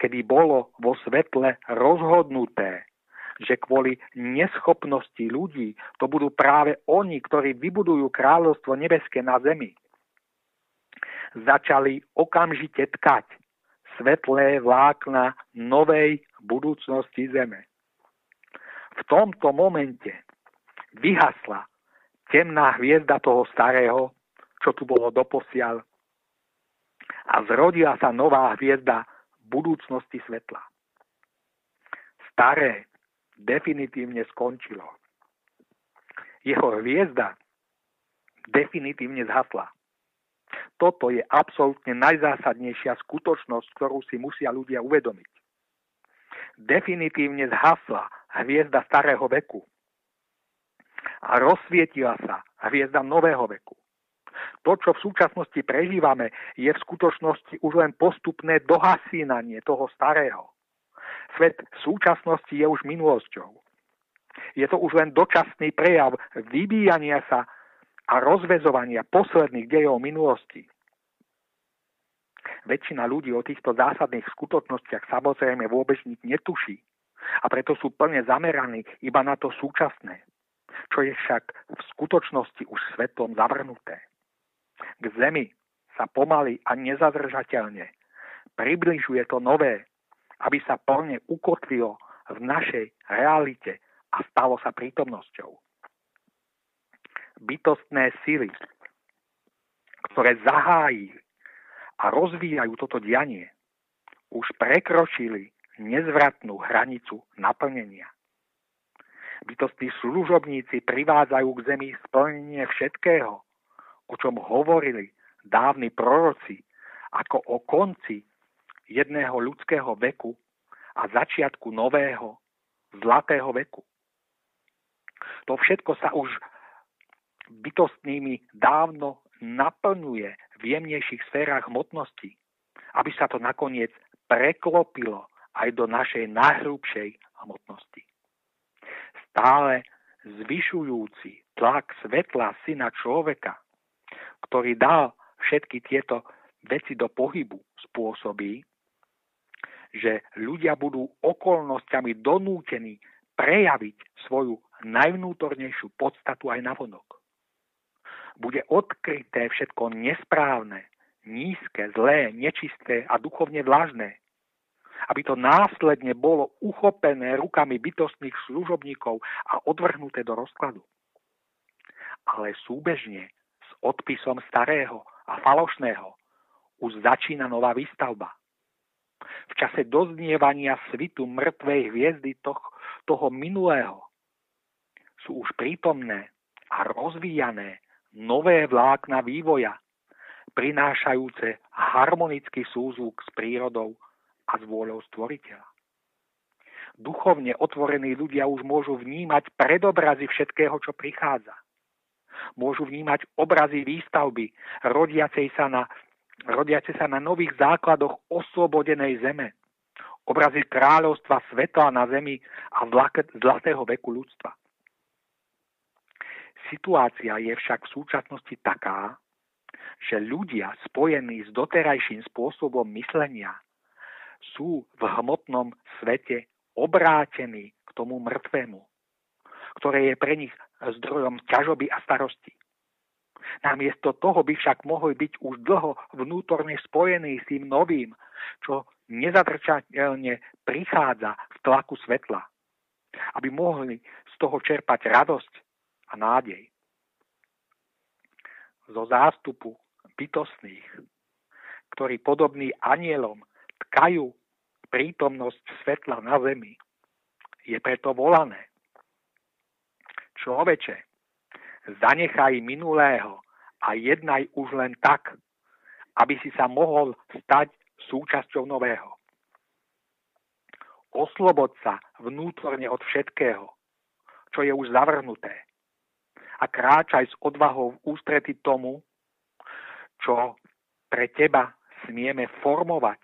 kedy bolo vo svetle rozhodnuté, že kvôli neschopnosti ľudí to budú práve oni, ktorí vybudujú kráľovstvo nebeské na zemi, začali okamžite tkať svetlé vlákna novej budúcnosti Zeme. V tomto momente vyhasla temná hviezda toho starého, čo tu bolo doposiaľ, a zrodila sa nová hviezda budúcnosti svetla. Staré definitívne skončilo. Jeho hviezda definitívne zhasla. Toto je absolútne najzásadnejšia skutočnosť, ktorú si musia ľudia uvedomiť. Definitívne zhasla hviezda starého veku a rozsvietila sa hviezda nového veku. To, čo v súčasnosti prežívame, je v skutočnosti už len postupné dohasínanie toho starého. Svet v súčasnosti je už minulosťou. Je to už len dočasný prejav vybíjania sa a rozvezovania posledných dejov minulosti. Väčšina ľudí o týchto zásadných skutočnostiach samozrejme vôbec nič netuší a preto sú plne zameraní iba na to súčasné, čo je však v skutočnosti už svetom zavrnuté. K zemi sa pomaly a nezadržateľne približuje to nové, aby sa plne ukotvilo v našej realite a stalo sa prítomnosťou. bytostné sily, ktoré zahájili a rozvíjajú toto dianie, už prekročili nezvratnú hranicu naplnenia. Bytostní služobníci privádzajú k zemi splnenie všetkého, o čom hovorili dávni proroci, ako o konci jedného ľudského veku a začiatku nového, zlatého veku. To všetko sa už bytostnými dávno naplňuje v jemnejších sférach hmotnosti, aby sa to nakoniec preklopilo aj do našej najhrubšej hmotnosti. Stále zvyšujúci tlak svetla syna človeka, ktorý dal všetky tieto veci do pohybu, spôsobí, že ľudia budú okolnostiami donútení prejaviť svoju najvnútornejšiu podstatu aj na vonok. Bude odkryté všetko nesprávne, nízke, zlé, nečisté a duchovne vlážne. Aby to následne bolo uchopené rukami bytostných služobníkov a odvrhnuté do rozkladu. Ale súbežne odpisom starého a falošného už začína nová výstavba. V čase doznievania svitu mŕtvej hviezdy toho, toho minulého sú už prítomné a rozvíjané nové vlákna vývoja, prinášajúce harmonický súzvuk s prírodou a s vôľou stvoriteľa. Duchovne otvorení ľudia už môžu vnímať predobrazy všetkého, čo prichádza. Môžu vnímať obrazy výstavby, rodiacej sa na, rodiace sa na nových základoch oslobodenej zeme, obrazy kráľovstva svetla na zemi a zlatého veku ľudstva. Situácia je však v súčasnosti taká, že ľudia spojení s doterajším spôsobom myslenia sú v hmotnom svete obrátení k tomu mŕtvemu, ktoré je pre nich zdrojom ťažoby a starosti. Namiesto toho by však mohli byť už dlho vnútorne spojení s tým novým, čo nezadrčateľne prichádza v tlaku svetla, aby mohli z toho čerpať radosť a nádej. Zo zástupu bytostných, ktorí podobní anielom tkajú prítomnosť svetla na zemi, je preto volané. Človeče, zanechaj minulého a jednaj už len tak, aby si sa mohol stať súčasťou nového. Oslobod sa vnútorne od všetkého, čo je už zavrhnuté a kráčaj s odvahou v ústrety tomu, čo pre teba smieme formovať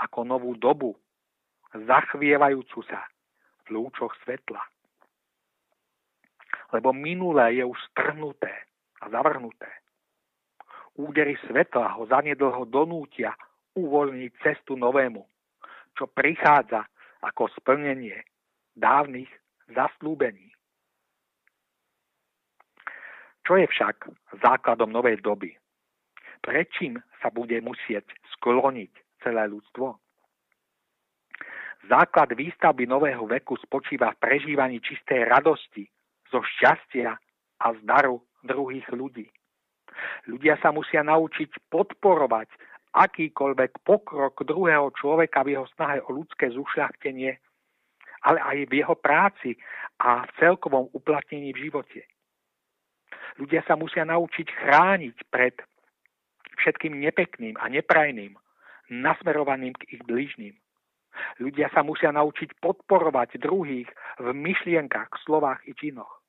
ako novú dobu, zachvievajúcu sa v lúčoch svetla. Lebo minulé je už strhnuté a zavrhnuté. Údery svetla ho zanedlho donútia uvoľniť cestu novému, čo prichádza ako splnenie dávnych zaslúbení. Čo je však základom novej doby? Prečím sa bude musieť skloniť celé ľudstvo? Základ výstavby nového veku spočíva v prežívaní čistej radosti, zo šťastia a zdaru druhých ľudí. Ľudia sa musia naučiť podporovať akýkoľvek pokrok druhého človeka v jeho snahe o ľudské zušľachtenie, ale aj v jeho práci a v celkovom uplatnení v živote. Ľudia sa musia naučiť chrániť pred všetkým nepekným a neprajným, nasmerovaným k ich blížným. Ľudia sa musia naučiť podporovať druhých v myšlienkach, slovách i činoch.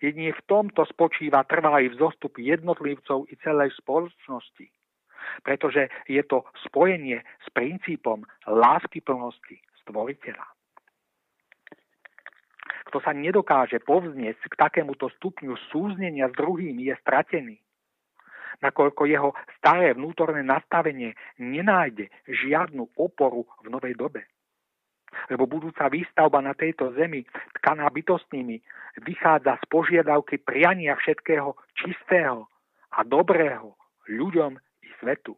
Jedine v tomto spočíva trvalý vzostup jednotlivcov i celej spoločnosti, pretože je to spojenie s princípom lásky plnosti stvoriteľa. Kto sa nedokáže povznieť k takémuto stupňu súznenia s druhým, je stratený. Nakoľko jeho staré vnútorné nastavenie nenájde žiadnu oporu v novej dobe. Lebo budúca výstavba na tejto zemi, tkaná bytostnými, vychádza z požiadavky priania všetkého čistého a dobrého ľuďom i svetu.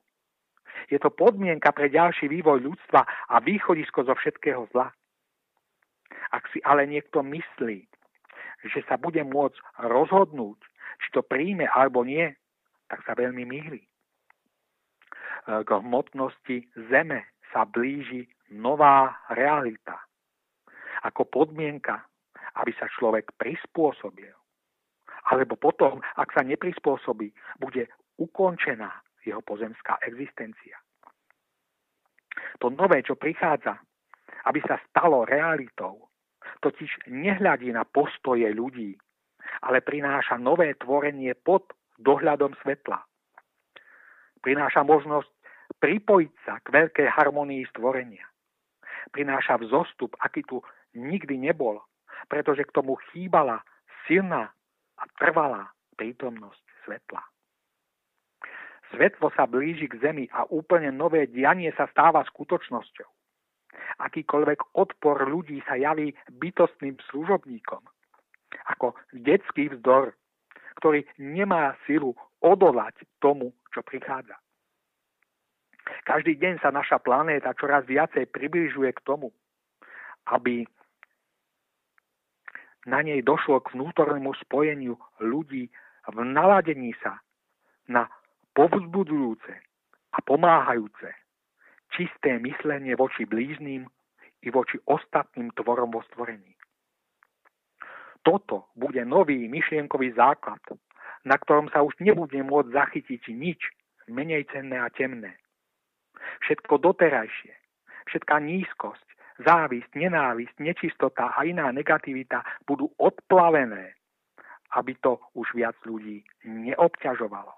Je to podmienka pre ďalší vývoj ľudstva a východisko zo všetkého zla. Ak si ale niekto myslí, že sa bude môcť rozhodnúť či to príjme alebo nie, tak sa veľmi mýli. K hmotnosti zeme sa blíži nová realita. Ako podmienka, aby sa človek prispôsobil. Alebo potom, ak sa neprispôsobí, bude ukončená jeho pozemská existencia. To nové, čo prichádza, aby sa stalo realitou, totiž nehľadí na postoje ľudí, ale prináša nové tvorenie pod dohľadom svetla. Prináša možnosť pripojiť sa k veľkej harmonii stvorenia. Prináša vzostup, aký tu nikdy nebol, pretože k tomu chýbala silná a trvalá prítomnosť svetla. Svetlo sa blíži k zemi a úplne nové dianie sa stáva skutočnosťou. Akýkoľvek odpor ľudí sa javí bytostným služobníkom. Ako detský vzdor, ktorý nemá silu odolať tomu, čo prichádza. Každý deň sa naša planéta čoraz viacej približuje k tomu, aby na nej došlo k vnútornému spojeniu ľudí v naladení sa na povzbudzujúce a pomáhajúce čisté myslenie voči blížným i voči ostatným tvorom vo stvorení. Toto bude nový myšlienkový základ, na ktorom sa už nebude môcť zachytiť nič menej cenné a temné. Všetko doterajšie, všetká nízkosť, závisť, nenávisť, nečistota a iná negativita budú odplavené, aby to už viac ľudí neobťažovalo.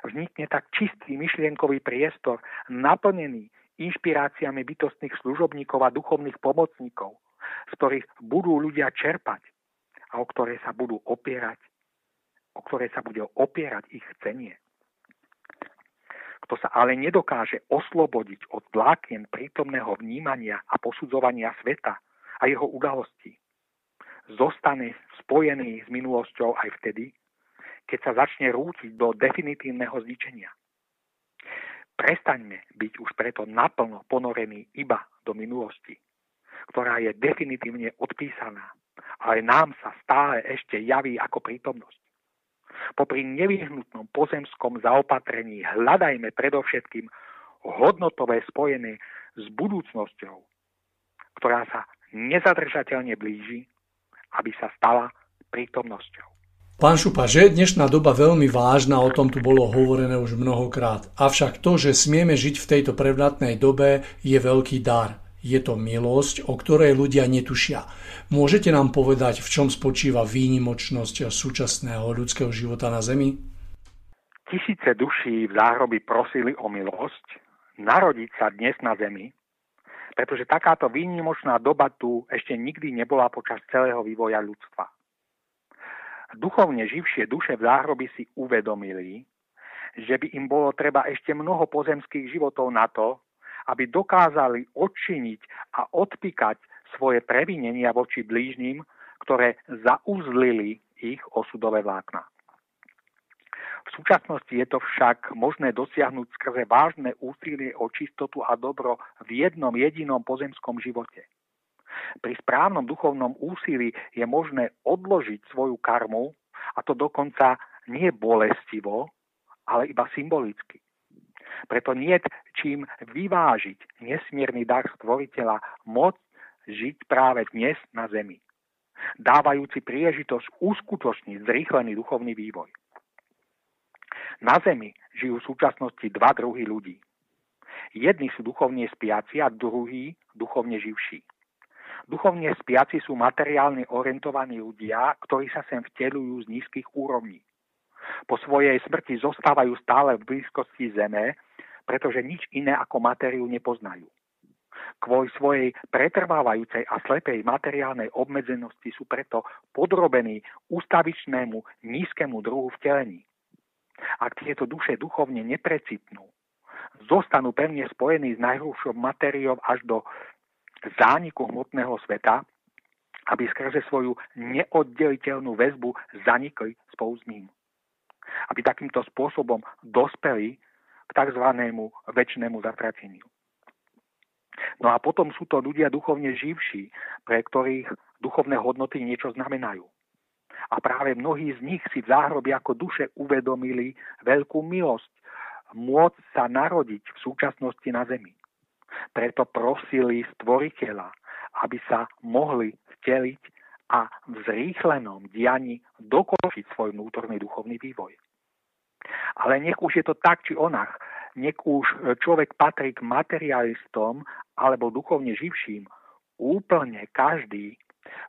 Vznikne tak čistý myšlienkový priestor, naplnený inšpiráciami bytostných služobníkov a duchovných pomocníkov, z ktorých budú ľudia čerpať a o ktoré sa budú opierať, o ktoré sa bude opierať ich cenie. Kto sa ale nedokáže oslobodiť od vlákien prítomného vnímania a posudzovania sveta a jeho udalostí, zostane spojený s minulosťou aj vtedy, keď sa začne rútiť do definitívneho zničenia. Prestaňme byť už preto naplno ponorení iba do minulosti, ktorá je definitívne odpísaná, ale nám sa stále ešte javí ako prítomnosť. Popri nevyhnutnom pozemskom zaopatrení hľadajme predovšetkým hodnotové spojené s budúcnosťou, ktorá sa nezadržateľne blíži, aby sa stala prítomnosťou. Pán Šupa, že je dnešná doba veľmi vážna, o tom tu bolo hovorené už mnohokrát. Avšak to, že smieme žiť v tejto prevratnej dobe, je veľký dar. Je to milosť, o ktorej ľudia netušia. Môžete nám povedať, v čom spočíva výnimočnosť súčasného ľudského života na Zemi? Tisíce duší v záhroby prosili o milosť narodiť sa dnes na Zemi, pretože takáto výnimočná doba tu ešte nikdy nebola počas celého vývoja ľudstva. Duchovne živšie duše v záhroby si uvedomili, že by im bolo treba ešte mnoho pozemských životov na to, aby dokázali odčiniť a odpíkať svoje previnenia voči blížnym, ktoré zauzlili ich osudové vlákna. V súčasnosti je to však možné dosiahnuť skrze vážne úsilie o čistotu a dobro v jednom jedinom pozemskom živote. Pri správnom duchovnom úsilí je možné odložiť svoju karmu, a to dokonca nie bolestivo, ale iba symbolicky. Preto nie čím vyvážiť nesmierny dar stvoriteľa moc žiť práve dnes na zemi, dávajúci príležitosť uskutočniť zrýchlený duchovný vývoj. Na zemi žijú v súčasnosti dva druhy ľudí. Jedni sú duchovne spiaci a druhí duchovne živší. Duchovne spiaci sú materiálne orientovaní ľudia, ktorí sa sem vtelujú z nízkych úrovní. Po svojej smrti zostávajú stále v blízkosti zeme pretože nič iné ako matériu nepoznajú. Kvôli svojej pretrvávajúcej a slepej materiálnej obmedzenosti sú preto podrobení ústavičnému nízkemu druhu vtelení. Ak tieto duše duchovne neprecitnú, zostanú pevne spojení s najhrubšou matériou až do zániku hmotného sveta, aby skrze svoju neoddeliteľnú väzbu zanikli spolu s ním. Aby takýmto spôsobom dospeli k tzv. väčšnému zatrateniu. No a potom sú to ľudia duchovne živší, pre ktorých duchovné hodnoty niečo znamenajú. A práve mnohí z nich si v záhrobe ako duše uvedomili veľkú milosť môcť sa narodiť v súčasnosti na zemi. Preto prosili stvoriteľa, aby sa mohli vteliť a v zrýchlenom diani dokončiť svoj vnútorný duchovný vývoj. Ale nech už je to tak či onach, nech už človek patrí k materialistom alebo duchovne živším, úplne každý,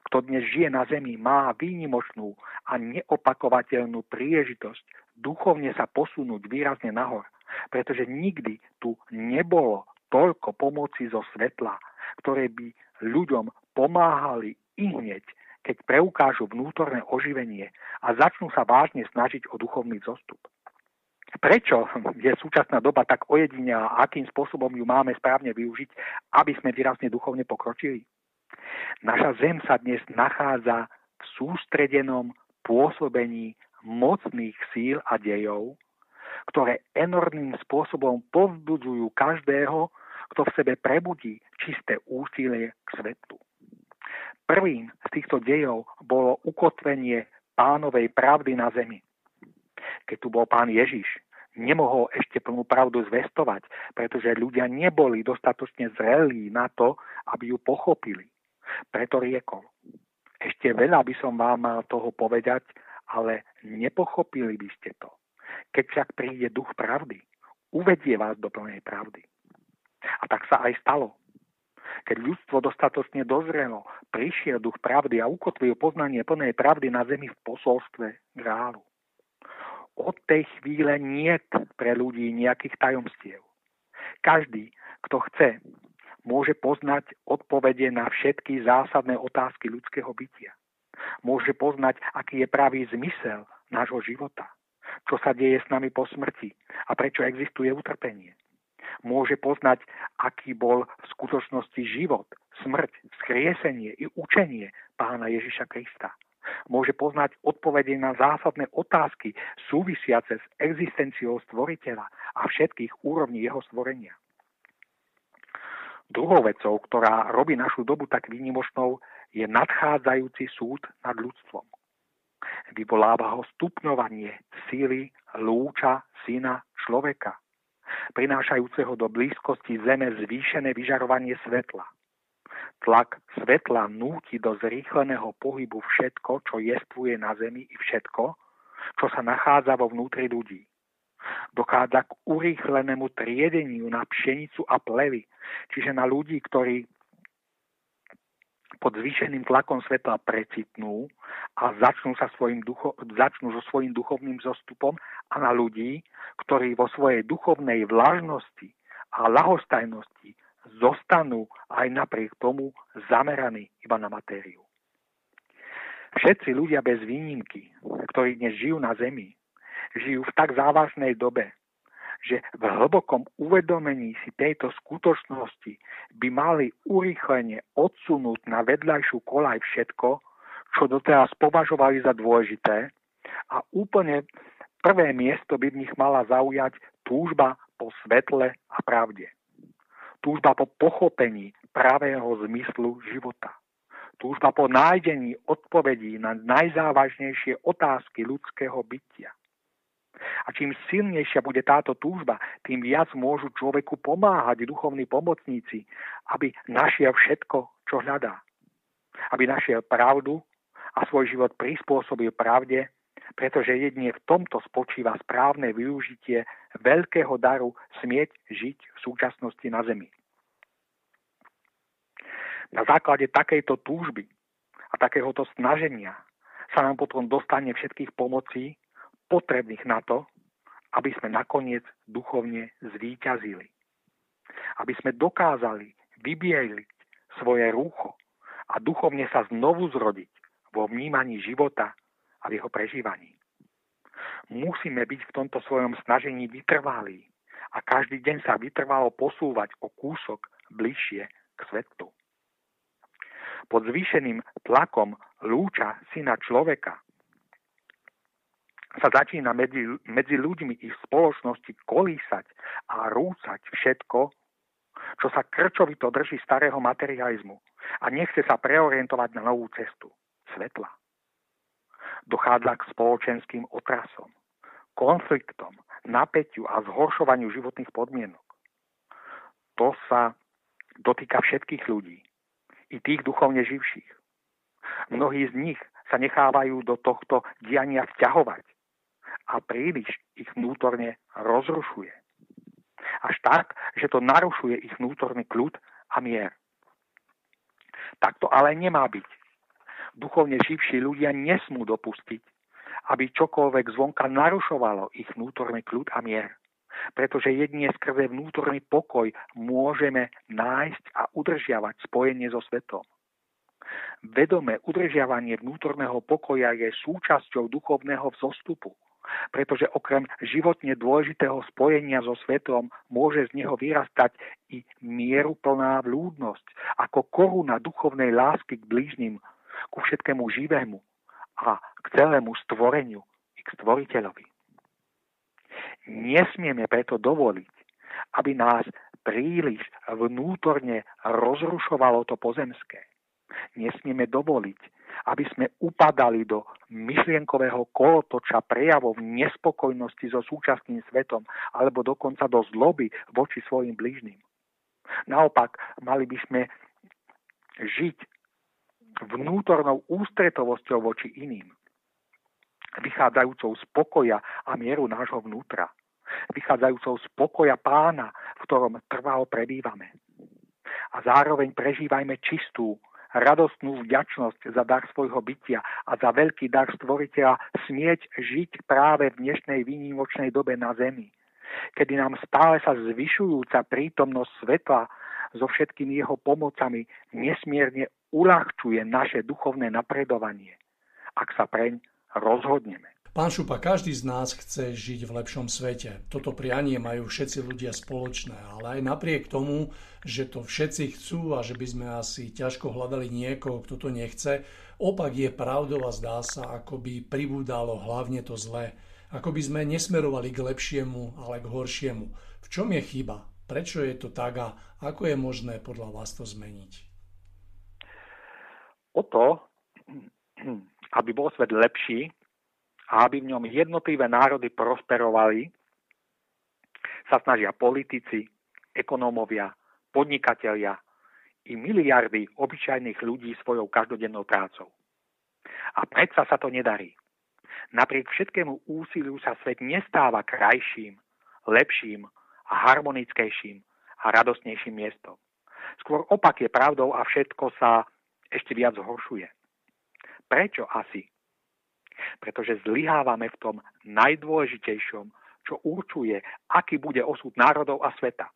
kto dnes žije na zemi, má výnimočnú a neopakovateľnú príležitosť duchovne sa posunúť výrazne nahor, pretože nikdy tu nebolo toľko pomoci zo svetla, ktoré by ľuďom pomáhali i hneď, keď preukážu vnútorné oživenie a začnú sa vážne snažiť o duchovný zostup. Prečo je súčasná doba tak ojedinea a akým spôsobom ju máme správne využiť, aby sme výrazne duchovne pokročili? Naša zem sa dnes nachádza v sústredenom pôsobení mocných síl a dejov, ktoré enormným spôsobom povzbudzujú každého, kto v sebe prebudí čisté úsilie k svetu. Prvým z týchto dejov bolo ukotvenie pánovej pravdy na zemi. Keď tu bol pán Ježiš, nemohol ešte plnú pravdu zvestovať, pretože ľudia neboli dostatočne zrelí na to, aby ju pochopili. Preto riekol. Ešte veľa by som vám mal toho povedať, ale nepochopili by ste to. Keď však príde duch pravdy, uvedie vás do plnej pravdy. A tak sa aj stalo. Keď ľudstvo dostatočne dozrelo, prišiel duch pravdy a ukotvil poznanie plnej pravdy na zemi v posolstve grálu. Od tej chvíle nie pre ľudí nejakých tajomstiev. Každý, kto chce, môže poznať odpovede na všetky zásadné otázky ľudského bytia. Môže poznať, aký je pravý zmysel nášho života, čo sa deje s nami po smrti a prečo existuje utrpenie môže poznať, aký bol v skutočnosti život, smrť, skriesenie i učenie pána Ježiša Krista. Môže poznať odpovede na zásadné otázky súvisiace s existenciou stvoriteľa a všetkých úrovní jeho stvorenia. Druhou vecou, ktorá robí našu dobu tak výnimočnou, je nadchádzajúci súd nad ľudstvom. Vyvoláva ho stupňovanie síly lúča syna človeka, prinášajúceho do blízkosti Zeme zvýšené vyžarovanie svetla. Tlak svetla núti do zrýchleného pohybu všetko, čo jestvuje na Zemi i všetko, čo sa nachádza vo vnútri ľudí. Dochádza k urýchlenému triedeniu na pšenicu a plevy, čiže na ľudí, ktorí pod zvýšeným tlakom svetla precitnú a začnú, sa svojim ducho, začnú so svojím duchovným zostupom a na ľudí, ktorí vo svojej duchovnej vlažnosti a lahostajnosti zostanú aj napriek tomu zameraní iba na matériu. Všetci ľudia bez výnimky, ktorí dnes žijú na Zemi, žijú v tak závažnej dobe, že v hlbokom uvedomení si tejto skutočnosti by mali urýchlenie odsunúť na vedľajšiu kolaj všetko, čo doteraz považovali za dôležité a úplne prvé miesto by v nich mala zaujať túžba po svetle a pravde. Túžba po pochopení pravého zmyslu života. Túžba po nájdení odpovedí na najzávažnejšie otázky ľudského bytia a čím silnejšia bude táto túžba, tým viac môžu človeku pomáhať duchovní pomocníci, aby našiel všetko, čo hľadá. Aby našiel pravdu a svoj život prispôsobil pravde, pretože jedine v tomto spočíva správne využitie veľkého daru smieť žiť v súčasnosti na Zemi. Na základe takejto túžby a takéhoto snaženia sa nám potom dostane všetkých pomocí, potrebných na to, aby sme nakoniec duchovne zvíťazili. Aby sme dokázali vybieliť svoje rúcho a duchovne sa znovu zrodiť vo vnímaní života a v jeho prežívaní. Musíme byť v tomto svojom snažení vytrvalí a každý deň sa vytrvalo posúvať o kúsok bližšie k svetu. Pod zvýšeným tlakom lúča syna človeka sa začína medzi, medzi ľuďmi i v spoločnosti kolísať a rúcať všetko, čo sa krčovito drží starého materializmu a nechce sa preorientovať na novú cestu svetla. Dochádza k spoločenským otrasom, konfliktom, napätiu a zhoršovaniu životných podmienok. To sa dotýka všetkých ľudí, i tých duchovne živších. Mnohí z nich sa nechávajú do tohto diania vťahovať a príliš ich vnútorne rozrušuje. Až tak, že to narušuje ich vnútorný kľud a mier. Tak to ale nemá byť. Duchovne živší ľudia nesmú dopustiť, aby čokoľvek zvonka narušovalo ich vnútorný kľud a mier. Pretože jedine skrze vnútorný pokoj môžeme nájsť a udržiavať spojenie so svetom. Vedomé udržiavanie vnútorného pokoja je súčasťou duchovného vzostupu, pretože okrem životne dôležitého spojenia so svetom môže z neho vyrastať i mieruplná vľúdnosť ako koruna duchovnej lásky k blížnym, ku všetkému živému a k celému stvoreniu i k stvoriteľovi. Nesmieme preto dovoliť, aby nás príliš vnútorne rozrušovalo to pozemské nesmieme dovoliť, aby sme upadali do myšlienkového kolotoča prejavov nespokojnosti so súčasným svetom alebo dokonca do zloby voči svojim blížnym. Naopak, mali by sme žiť vnútornou ústretovosťou voči iným, vychádzajúcou z pokoja a mieru nášho vnútra, vychádzajúcou z pokoja pána, v ktorom trvalo prebývame. A zároveň prežívajme čistú, radostnú vďačnosť za dar svojho bytia a za veľký dar stvoriteľa smieť žiť práve v dnešnej výnimočnej dobe na Zemi, kedy nám stále sa zvyšujúca prítomnosť svetla so všetkými jeho pomocami nesmierne uľahčuje naše duchovné napredovanie, ak sa preň rozhodneme. Pán Šupa, každý z nás chce žiť v lepšom svete. Toto prianie majú všetci ľudia spoločné, ale aj napriek tomu, že to všetci chcú a že by sme asi ťažko hľadali niekoho, kto to nechce, opak je pravdou a zdá sa, ako by pribúdalo hlavne to zlé. Ako by sme nesmerovali k lepšiemu, ale k horšiemu. V čom je chyba? Prečo je to tak a ako je možné podľa vás to zmeniť? O to, aby bol svet lepší, a aby v ňom jednotlivé národy prosperovali, sa snažia politici, ekonómovia, podnikatelia i miliardy obyčajných ľudí svojou každodennou prácou. A predsa sa to nedarí. Napriek všetkému úsiliu sa svet nestáva krajším, lepším harmonickejším a radostnejším miestom. Skôr opak je pravdou a všetko sa ešte viac zhoršuje. Prečo asi pretože zlyhávame v tom najdôležitejšom, čo určuje, aký bude osud národov a sveta.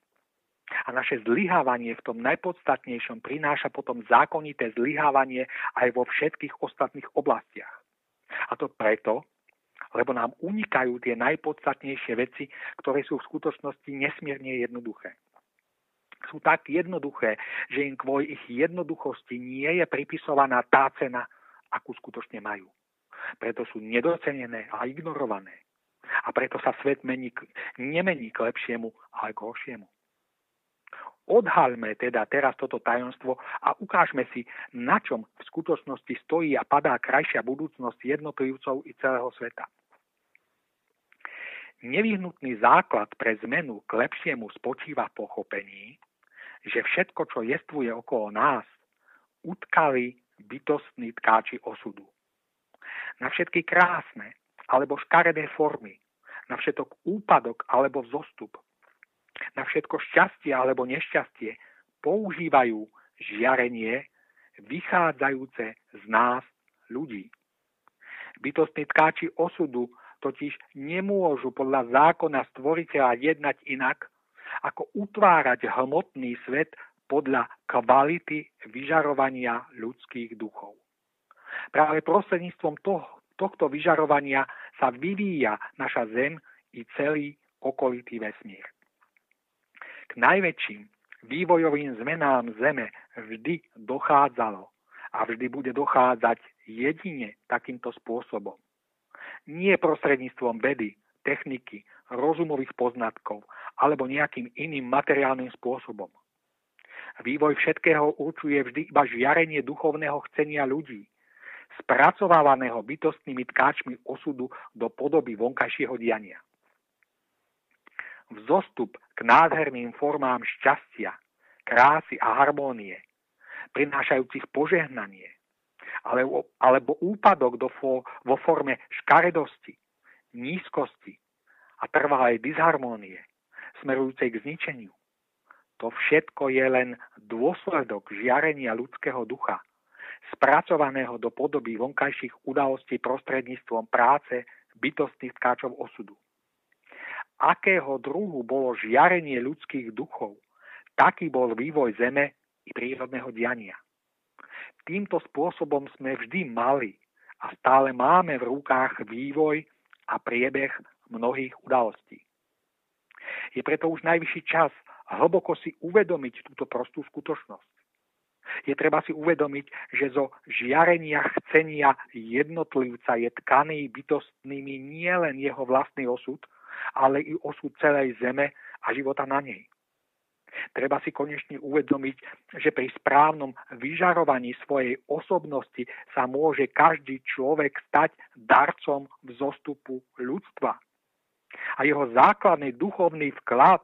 A naše zlyhávanie v tom najpodstatnejšom prináša potom zákonité zlyhávanie aj vo všetkých ostatných oblastiach. A to preto, lebo nám unikajú tie najpodstatnejšie veci, ktoré sú v skutočnosti nesmierne jednoduché. Sú tak jednoduché, že im kvôli ich jednoduchosti nie je pripisovaná tá cena, akú skutočne majú preto sú nedocenené a ignorované. A preto sa svet mení, nemení k lepšiemu, ale k horšiemu. Odhalme teda teraz toto tajomstvo a ukážme si, na čom v skutočnosti stojí a padá krajšia budúcnosť jednotlivcov i celého sveta. Nevyhnutný základ pre zmenu k lepšiemu spočíva v pochopení, že všetko, čo jestvuje okolo nás, utkali bytostní tkáči osudu na všetky krásne alebo škaredé formy, na všetok úpadok alebo vzostup, na všetko šťastie alebo nešťastie používajú žiarenie vychádzajúce z nás ľudí. Bytostní tkáči osudu totiž nemôžu podľa zákona stvoriteľa jednať inak, ako utvárať hmotný svet podľa kvality vyžarovania ľudských duchov. Práve prostredníctvom tohto vyžarovania sa vyvíja naša Zem i celý okolitý vesmír. K najväčším vývojovým zmenám Zeme vždy dochádzalo a vždy bude dochádzať jedine takýmto spôsobom. Nie prostredníctvom vedy, techniky, rozumových poznatkov alebo nejakým iným materiálnym spôsobom. Vývoj všetkého určuje vždy iba žiarenie duchovného chcenia ľudí, spracovávaného bytostnými tkáčmi osudu do podoby vonkajšieho diania. Vzostup k nádherným formám šťastia, krásy a harmónie, prinášajúcich požehnanie, alebo, alebo úpadok do vo forme škaredosti, nízkosti a trvalej disharmónie, smerujúcej k zničeniu. To všetko je len dôsledok žiarenia ľudského ducha, spracovaného do podoby vonkajších udalostí prostredníctvom práce bytostných tkáčov osudu. Akého druhu bolo žiarenie ľudských duchov, taký bol vývoj Zeme i prírodného diania. Týmto spôsobom sme vždy mali a stále máme v rukách vývoj a priebeh mnohých udalostí. Je preto už najvyšší čas hlboko si uvedomiť túto prostú skutočnosť. Je treba si uvedomiť, že zo žiarenia chcenia jednotlivca je tkaný bytostnými nielen jeho vlastný osud, ale i osud celej zeme a života na nej. Treba si konečne uvedomiť, že pri správnom vyžarovaní svojej osobnosti sa môže každý človek stať darcom vzostupu ľudstva. A jeho základný duchovný vklad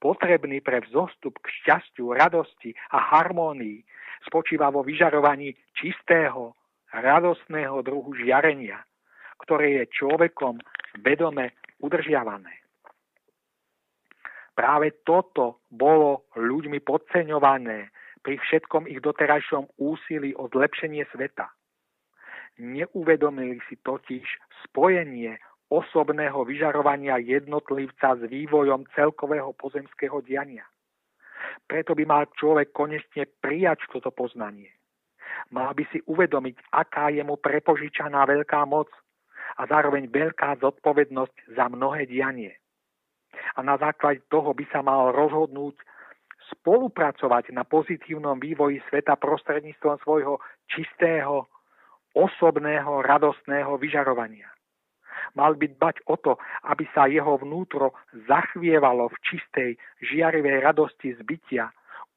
potrebný pre vzostup k šťastiu, radosti a harmónii, spočíva vo vyžarovaní čistého, radostného druhu žiarenia, ktoré je človekom vedome udržiavané. Práve toto bolo ľuďmi podceňované pri všetkom ich doterajšom úsilí o zlepšenie sveta. Neuvedomili si totiž spojenie osobného vyžarovania jednotlivca s vývojom celkového pozemského diania. Preto by mal človek konečne prijať toto poznanie. Mal by si uvedomiť, aká je mu prepožičaná veľká moc a zároveň veľká zodpovednosť za mnohé dianie. A na základe toho by sa mal rozhodnúť spolupracovať na pozitívnom vývoji sveta prostredníctvom svojho čistého, osobného, radostného vyžarovania. Mal by dbať o to, aby sa jeho vnútro zachvievalo v čistej, žiarivej radosti zbytia,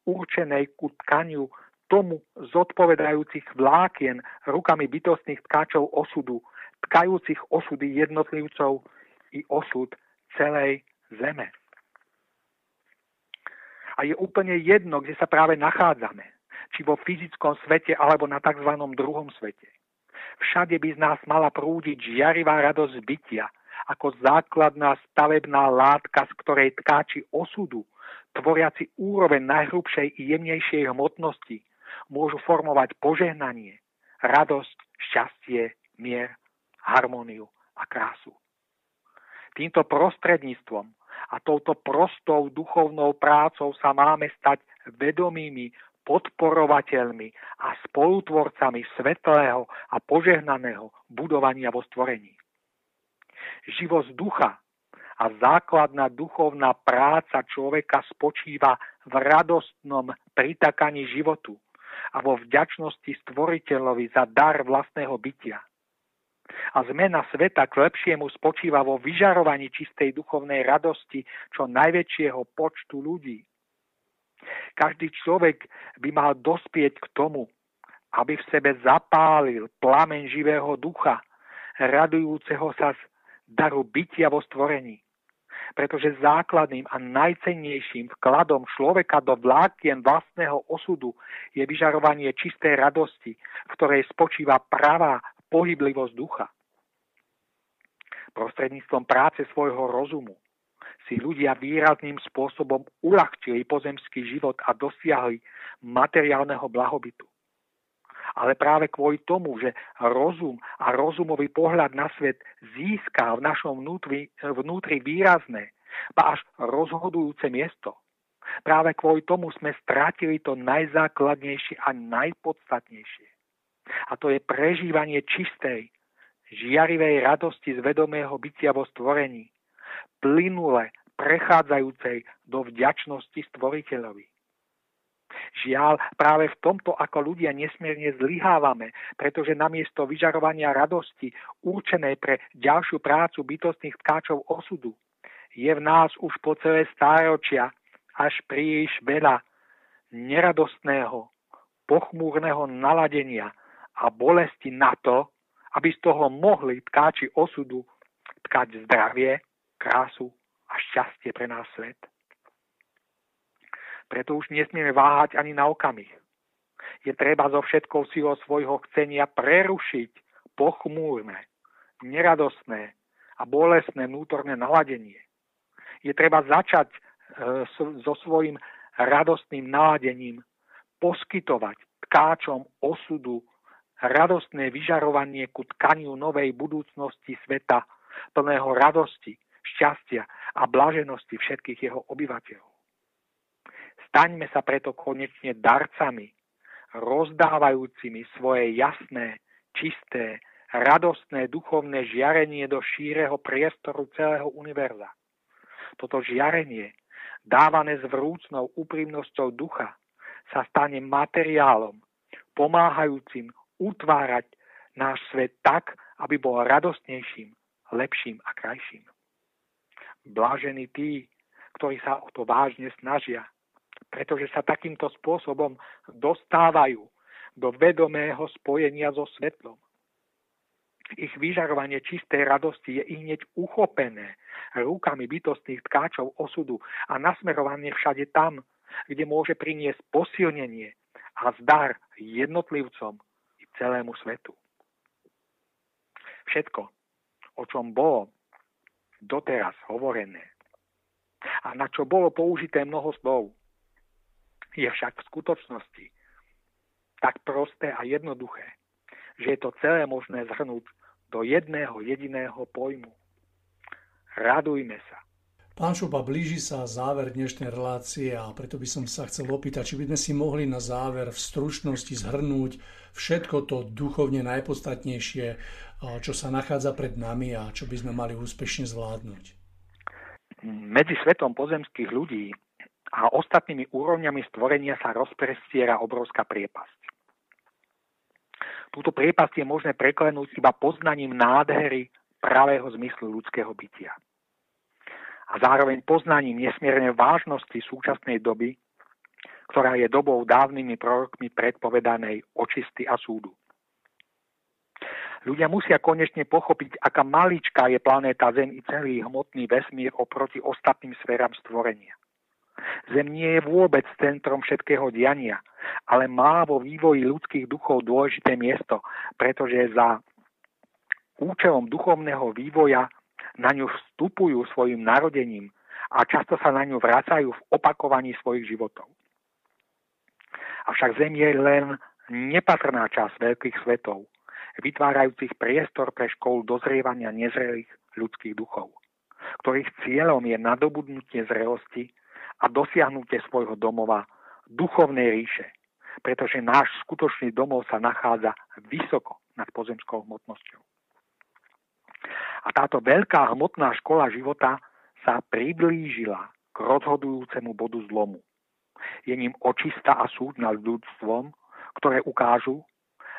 určenej ku tkaniu tomu zodpovedajúcich vlákien rukami bytostných tkáčov osudu, tkajúcich osudy jednotlivcov i osud celej zeme. A je úplne jedno, kde sa práve nachádzame, či vo fyzickom svete alebo na tzv. druhom svete. Všade by z nás mala prúdiť žiarivá radosť bytia, ako základná stavebná látka, z ktorej tkáči osudu, tvoriaci úroveň najhrubšej i jemnejšej hmotnosti, môžu formovať požehnanie, radosť, šťastie, mier, harmóniu a krásu. Týmto prostredníctvom a touto prostou duchovnou prácou sa máme stať vedomými podporovateľmi a spolutvorcami svetlého a požehnaného budovania vo stvorení. Živosť ducha a základná duchovná práca človeka spočíva v radostnom pritakaní životu a vo vďačnosti stvoriteľovi za dar vlastného bytia. A zmena sveta k lepšiemu spočíva vo vyžarovaní čistej duchovnej radosti čo najväčšieho počtu ľudí. Každý človek by mal dospieť k tomu, aby v sebe zapálil plameň živého ducha, radujúceho sa z daru bytia vo stvorení. Pretože základným a najcennejším vkladom človeka do vlákien vlastného osudu je vyžarovanie čistej radosti, v ktorej spočíva pravá pohyblivosť ducha. Prostredníctvom práce svojho rozumu, si ľudia výrazným spôsobom uľahčili pozemský život a dosiahli materiálneho blahobytu. Ale práve kvôli tomu, že rozum a rozumový pohľad na svet získal v našom vnútri, vnútri výrazné, a až rozhodujúce miesto, práve kvôli tomu sme strátili to najzákladnejšie a najpodstatnejšie. A to je prežívanie čistej, žiarivej radosti z vedomého bytia vo stvorení, plynule prechádzajúcej do vďačnosti stvoriteľovi. Žiaľ, práve v tomto ako ľudia nesmierne zlyhávame, pretože namiesto vyžarovania radosti určenej pre ďalšiu prácu bytostných tkáčov osudu je v nás už po celé stáročia až príliš veľa neradostného, pochmúrneho naladenia a bolesti na to, aby z toho mohli tkáči osudu tkať zdravie, krásu a šťastie pre náš svet. Preto už nesmieme váhať ani na okamih. Je treba zo všetkou silou svojho chcenia prerušiť pochmúrne, neradostné a bolestné vnútorné naladenie. Je treba začať e, so svojím radostným naladením poskytovať tkáčom osudu radostné vyžarovanie ku tkaniu novej budúcnosti sveta, plného radosti, šťastia a blaženosti všetkých jeho obyvateľov. Staňme sa preto konečne darcami, rozdávajúcimi svoje jasné, čisté, radostné duchovné žiarenie do šíreho priestoru celého univerza. Toto žiarenie, dávané s vrúcnou úprimnosťou ducha, sa stane materiálom, pomáhajúcim utvárať náš svet tak, aby bol radostnejším, lepším a krajším. Blážení tí, ktorí sa o to vážne snažia, pretože sa takýmto spôsobom dostávajú do vedomého spojenia so svetlom. Ich vyžarovanie čistej radosti je i hneď uchopené rukami bytostných tkáčov osudu a nasmerovanie všade tam, kde môže priniesť posilnenie a zdar jednotlivcom celému svetu. Všetko, o čom bolo doteraz hovorené a na čo bolo použité mnoho slov, je však v skutočnosti tak prosté a jednoduché, že je to celé možné zhrnúť do jedného jediného pojmu. Radujme sa. Pán Šupa, blíži sa záver dnešnej relácie a preto by som sa chcel opýtať, či by sme si mohli na záver v stručnosti zhrnúť všetko to duchovne najpodstatnejšie, čo sa nachádza pred nami a čo by sme mali úspešne zvládnuť. Medzi svetom pozemských ľudí a ostatnými úrovňami stvorenia sa rozprestiera obrovská priepasť. Túto priepasť je možné preklenúť iba poznaním nádhery pravého zmyslu ľudského bytia. A zároveň poznaním nesmierne vážnosti súčasnej doby, ktorá je dobou dávnymi prorokmi predpovedanej očisty a súdu. Ľudia musia konečne pochopiť, aká maličká je planéta Zem i celý hmotný vesmír oproti ostatným sférám stvorenia. Zem nie je vôbec centrom všetkého diania, ale má vo vývoji ľudských duchov dôležité miesto, pretože za účelom duchovného vývoja na ňu vstupujú svojim narodením a často sa na ňu vracajú v opakovaní svojich životov. Avšak Zem je len nepatrná časť veľkých svetov, vytvárajúcich priestor pre školu dozrievania nezrelých ľudských duchov, ktorých cieľom je nadobudnutie zrelosti a dosiahnutie svojho domova duchovnej ríše, pretože náš skutočný domov sa nachádza vysoko nad pozemskou hmotnosťou. A táto veľká hmotná škola života sa priblížila k rozhodujúcemu bodu zlomu. Je ním očista a súd nad ľudstvom, ktoré ukážu,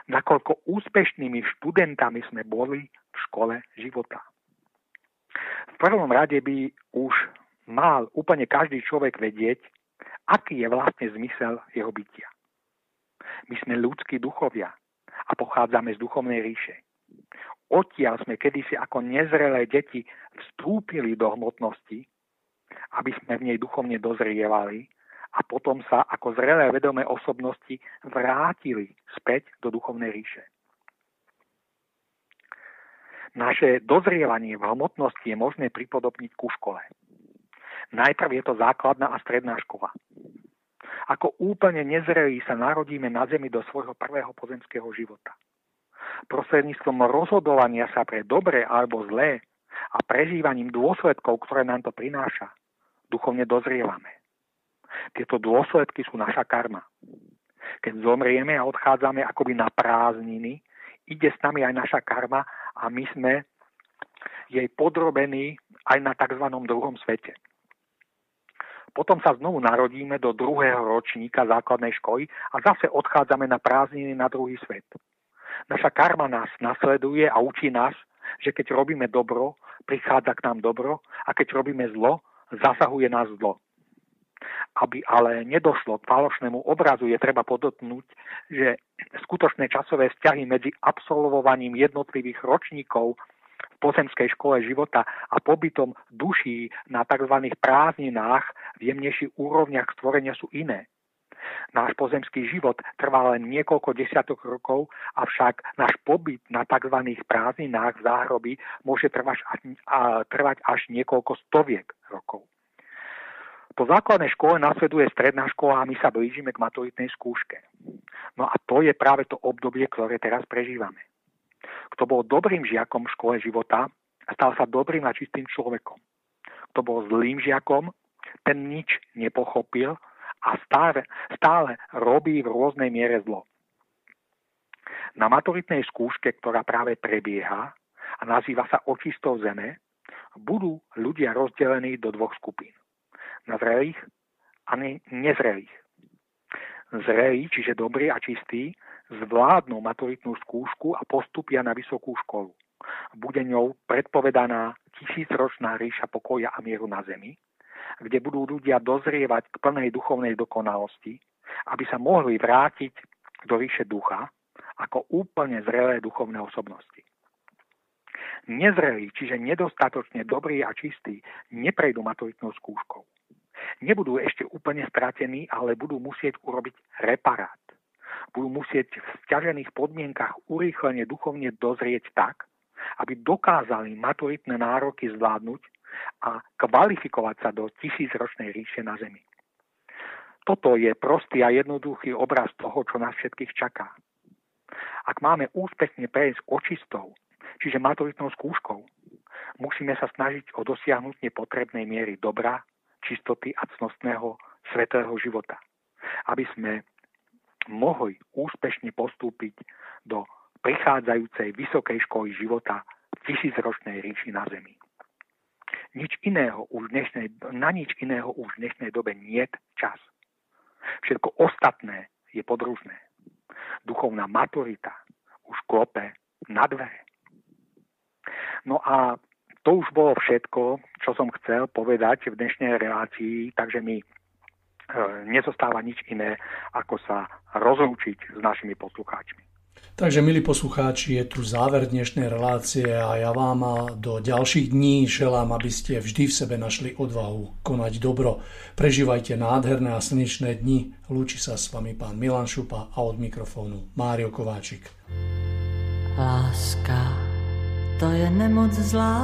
nakoľko úspešnými študentami sme boli v škole života. V prvom rade by už mal úplne každý človek vedieť, aký je vlastne zmysel jeho bytia. My sme ľudskí duchovia a pochádzame z duchovnej ríše. Odtiaľ sme kedysi ako nezrelé deti vstúpili do hmotnosti, aby sme v nej duchovne dozrievali a potom sa ako zrelé vedomé osobnosti vrátili späť do duchovnej ríše. Naše dozrievanie v hmotnosti je možné pripodobniť ku škole. Najprv je to základná a stredná škola. Ako úplne nezrelí sa narodíme na zemi do svojho prvého pozemského života. Prostredníctvom rozhodovania sa pre dobré alebo zlé a prežívaním dôsledkov, ktoré nám to prináša, duchovne dozrievame. Tieto dôsledky sú naša karma. Keď zomrieme a odchádzame akoby na prázdniny, ide s nami aj naša karma a my sme jej podrobení aj na tzv. druhom svete. Potom sa znovu narodíme do druhého ročníka základnej školy a zase odchádzame na prázdniny na druhý svet. Naša karma nás nasleduje a učí nás, že keď robíme dobro, prichádza k nám dobro a keď robíme zlo, zasahuje nás zlo. aby ale nedošlo k falošnému obrazu, je treba podotknúť, že skutočné časové vzťahy medzi absolvovaním jednotlivých ročníkov v pozemskej škole života a pobytom duší na tzv. prázdninách v jemnejších úrovniach stvorenia sú iné. Náš pozemský život trvá len niekoľko desiatok rokov, avšak náš pobyt na tzv. prázdninách v záhroby môže trvať až, niekoľko stoviek rokov. Po základnej škole nasleduje stredná škola a my sa blížime k maturitnej skúške. No a to je práve to obdobie, ktoré teraz prežívame. Kto bol dobrým žiakom v škole života, stal sa dobrým a čistým človekom. Kto bol zlým žiakom, ten nič nepochopil a stále, stále robí v rôznej miere zlo. Na maturitnej skúške, ktorá práve prebieha a nazýva sa očistou zeme, budú ľudia rozdelení do dvoch skupín. Na zrelých a ne- nezrelých. Zrelí, čiže dobrí a čistí, zvládnu maturitnú skúšku a postupia na vysokú školu. Bude ňou predpovedaná tisícročná ríša pokoja a mieru na zemi, kde budú ľudia dozrievať k plnej duchovnej dokonalosti, aby sa mohli vrátiť do ríše ducha ako úplne zrelé duchovné osobnosti. Nezrelí, čiže nedostatočne dobrí a čistí, neprejdú maturitnou skúškou. Nebudú ešte úplne stratení, ale budú musieť urobiť reparát. Budú musieť v stiažených podmienkach urýchlene duchovne dozrieť tak, aby dokázali maturitné nároky zvládnuť a kvalifikovať sa do tisícročnej ríše na Zemi. Toto je prostý a jednoduchý obraz toho, čo nás všetkých čaká. Ak máme úspešne prejsť očistou, čiže maturitnou skúškou, musíme sa snažiť o dosiahnutie potrebnej miery dobra, čistoty a cnostného svetého života, aby sme mohli úspešne postúpiť do prichádzajúcej vysokej školy života v tisícročnej ríši na Zemi. Nič iného už dnešnej, na nič iného už v dnešnej dobe nie čas. Všetko ostatné je podružné. Duchovná maturita už klope na dvere. No a to už bolo všetko, čo som chcel povedať v dnešnej relácii, takže mi e, nezostáva nič iné, ako sa rozlúčiť s našimi poslucháčmi. Takže, milí poslucháči, je tu záver dnešnej relácie a ja vám do ďalších dní želám, aby ste vždy v sebe našli odvahu konať dobro. Prežívajte nádherné a slnečné dni. Lúči sa s vami pán Milan Šupa a od mikrofónu Mário Kováčik. Láska, to je nemoc zlá.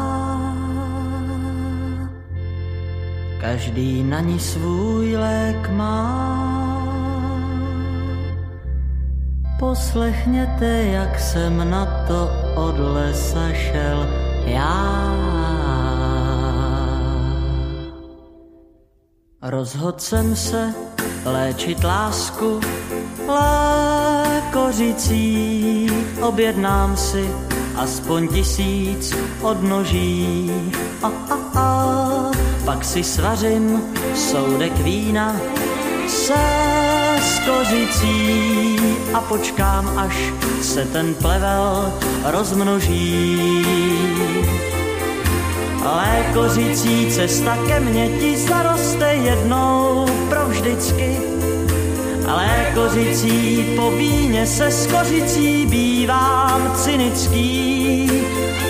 Každý na ní svůj lék má Poslechněte, jak jsem na to od lesa šel já. Rozhodl jsem se léčit lásku lékořicí. Objednám si aspoň tisíc odnoží. A, a, a, pak si svařím soudek vína se kořicí a počkám, až se ten plevel rozmnoží. Lékořicí cesta ke mně ti zaroste jednou provždycky. Lékořicí po víně se s kořicí bývám cynický,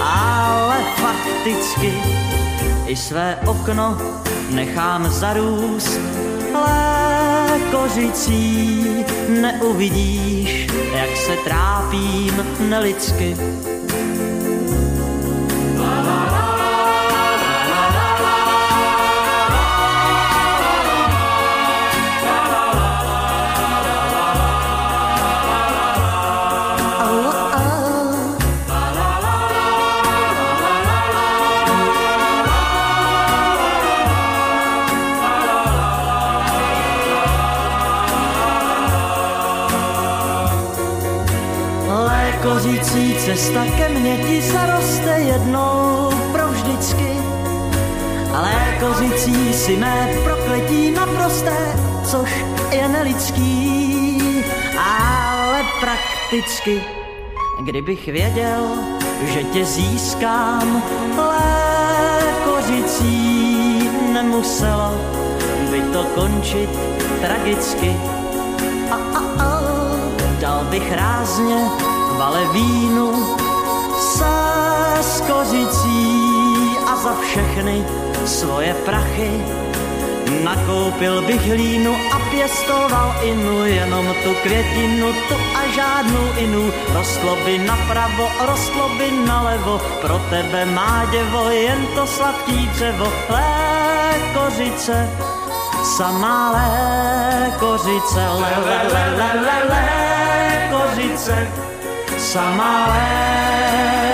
ale fakticky i své okno nechám zarůst. Lékořicí kořicí neuvidíš, jak se trápím nelidsky. Cesta ke mně ti zaroste jednou provždycky. Ale kozicí si mé prokletí naprosté, což je nelidský, ale prakticky. Kdybych věděl, že tě získám, kozicí nemuselo by to končit tragicky. A, a, a, dal bych rázně valevínu se skozicí a za všechny svoje prachy Nakoupil bych hlínu a pěstoval inu, jenom tu květinu, tu a žádnou inu. Rostlo by napravo, rostlo by nalevo, pro tebe má děvo, jen to sladký dřevo. Lé kořice, samá lé kořice, lé, lé, lé, lé, lé, lé kořice, Samael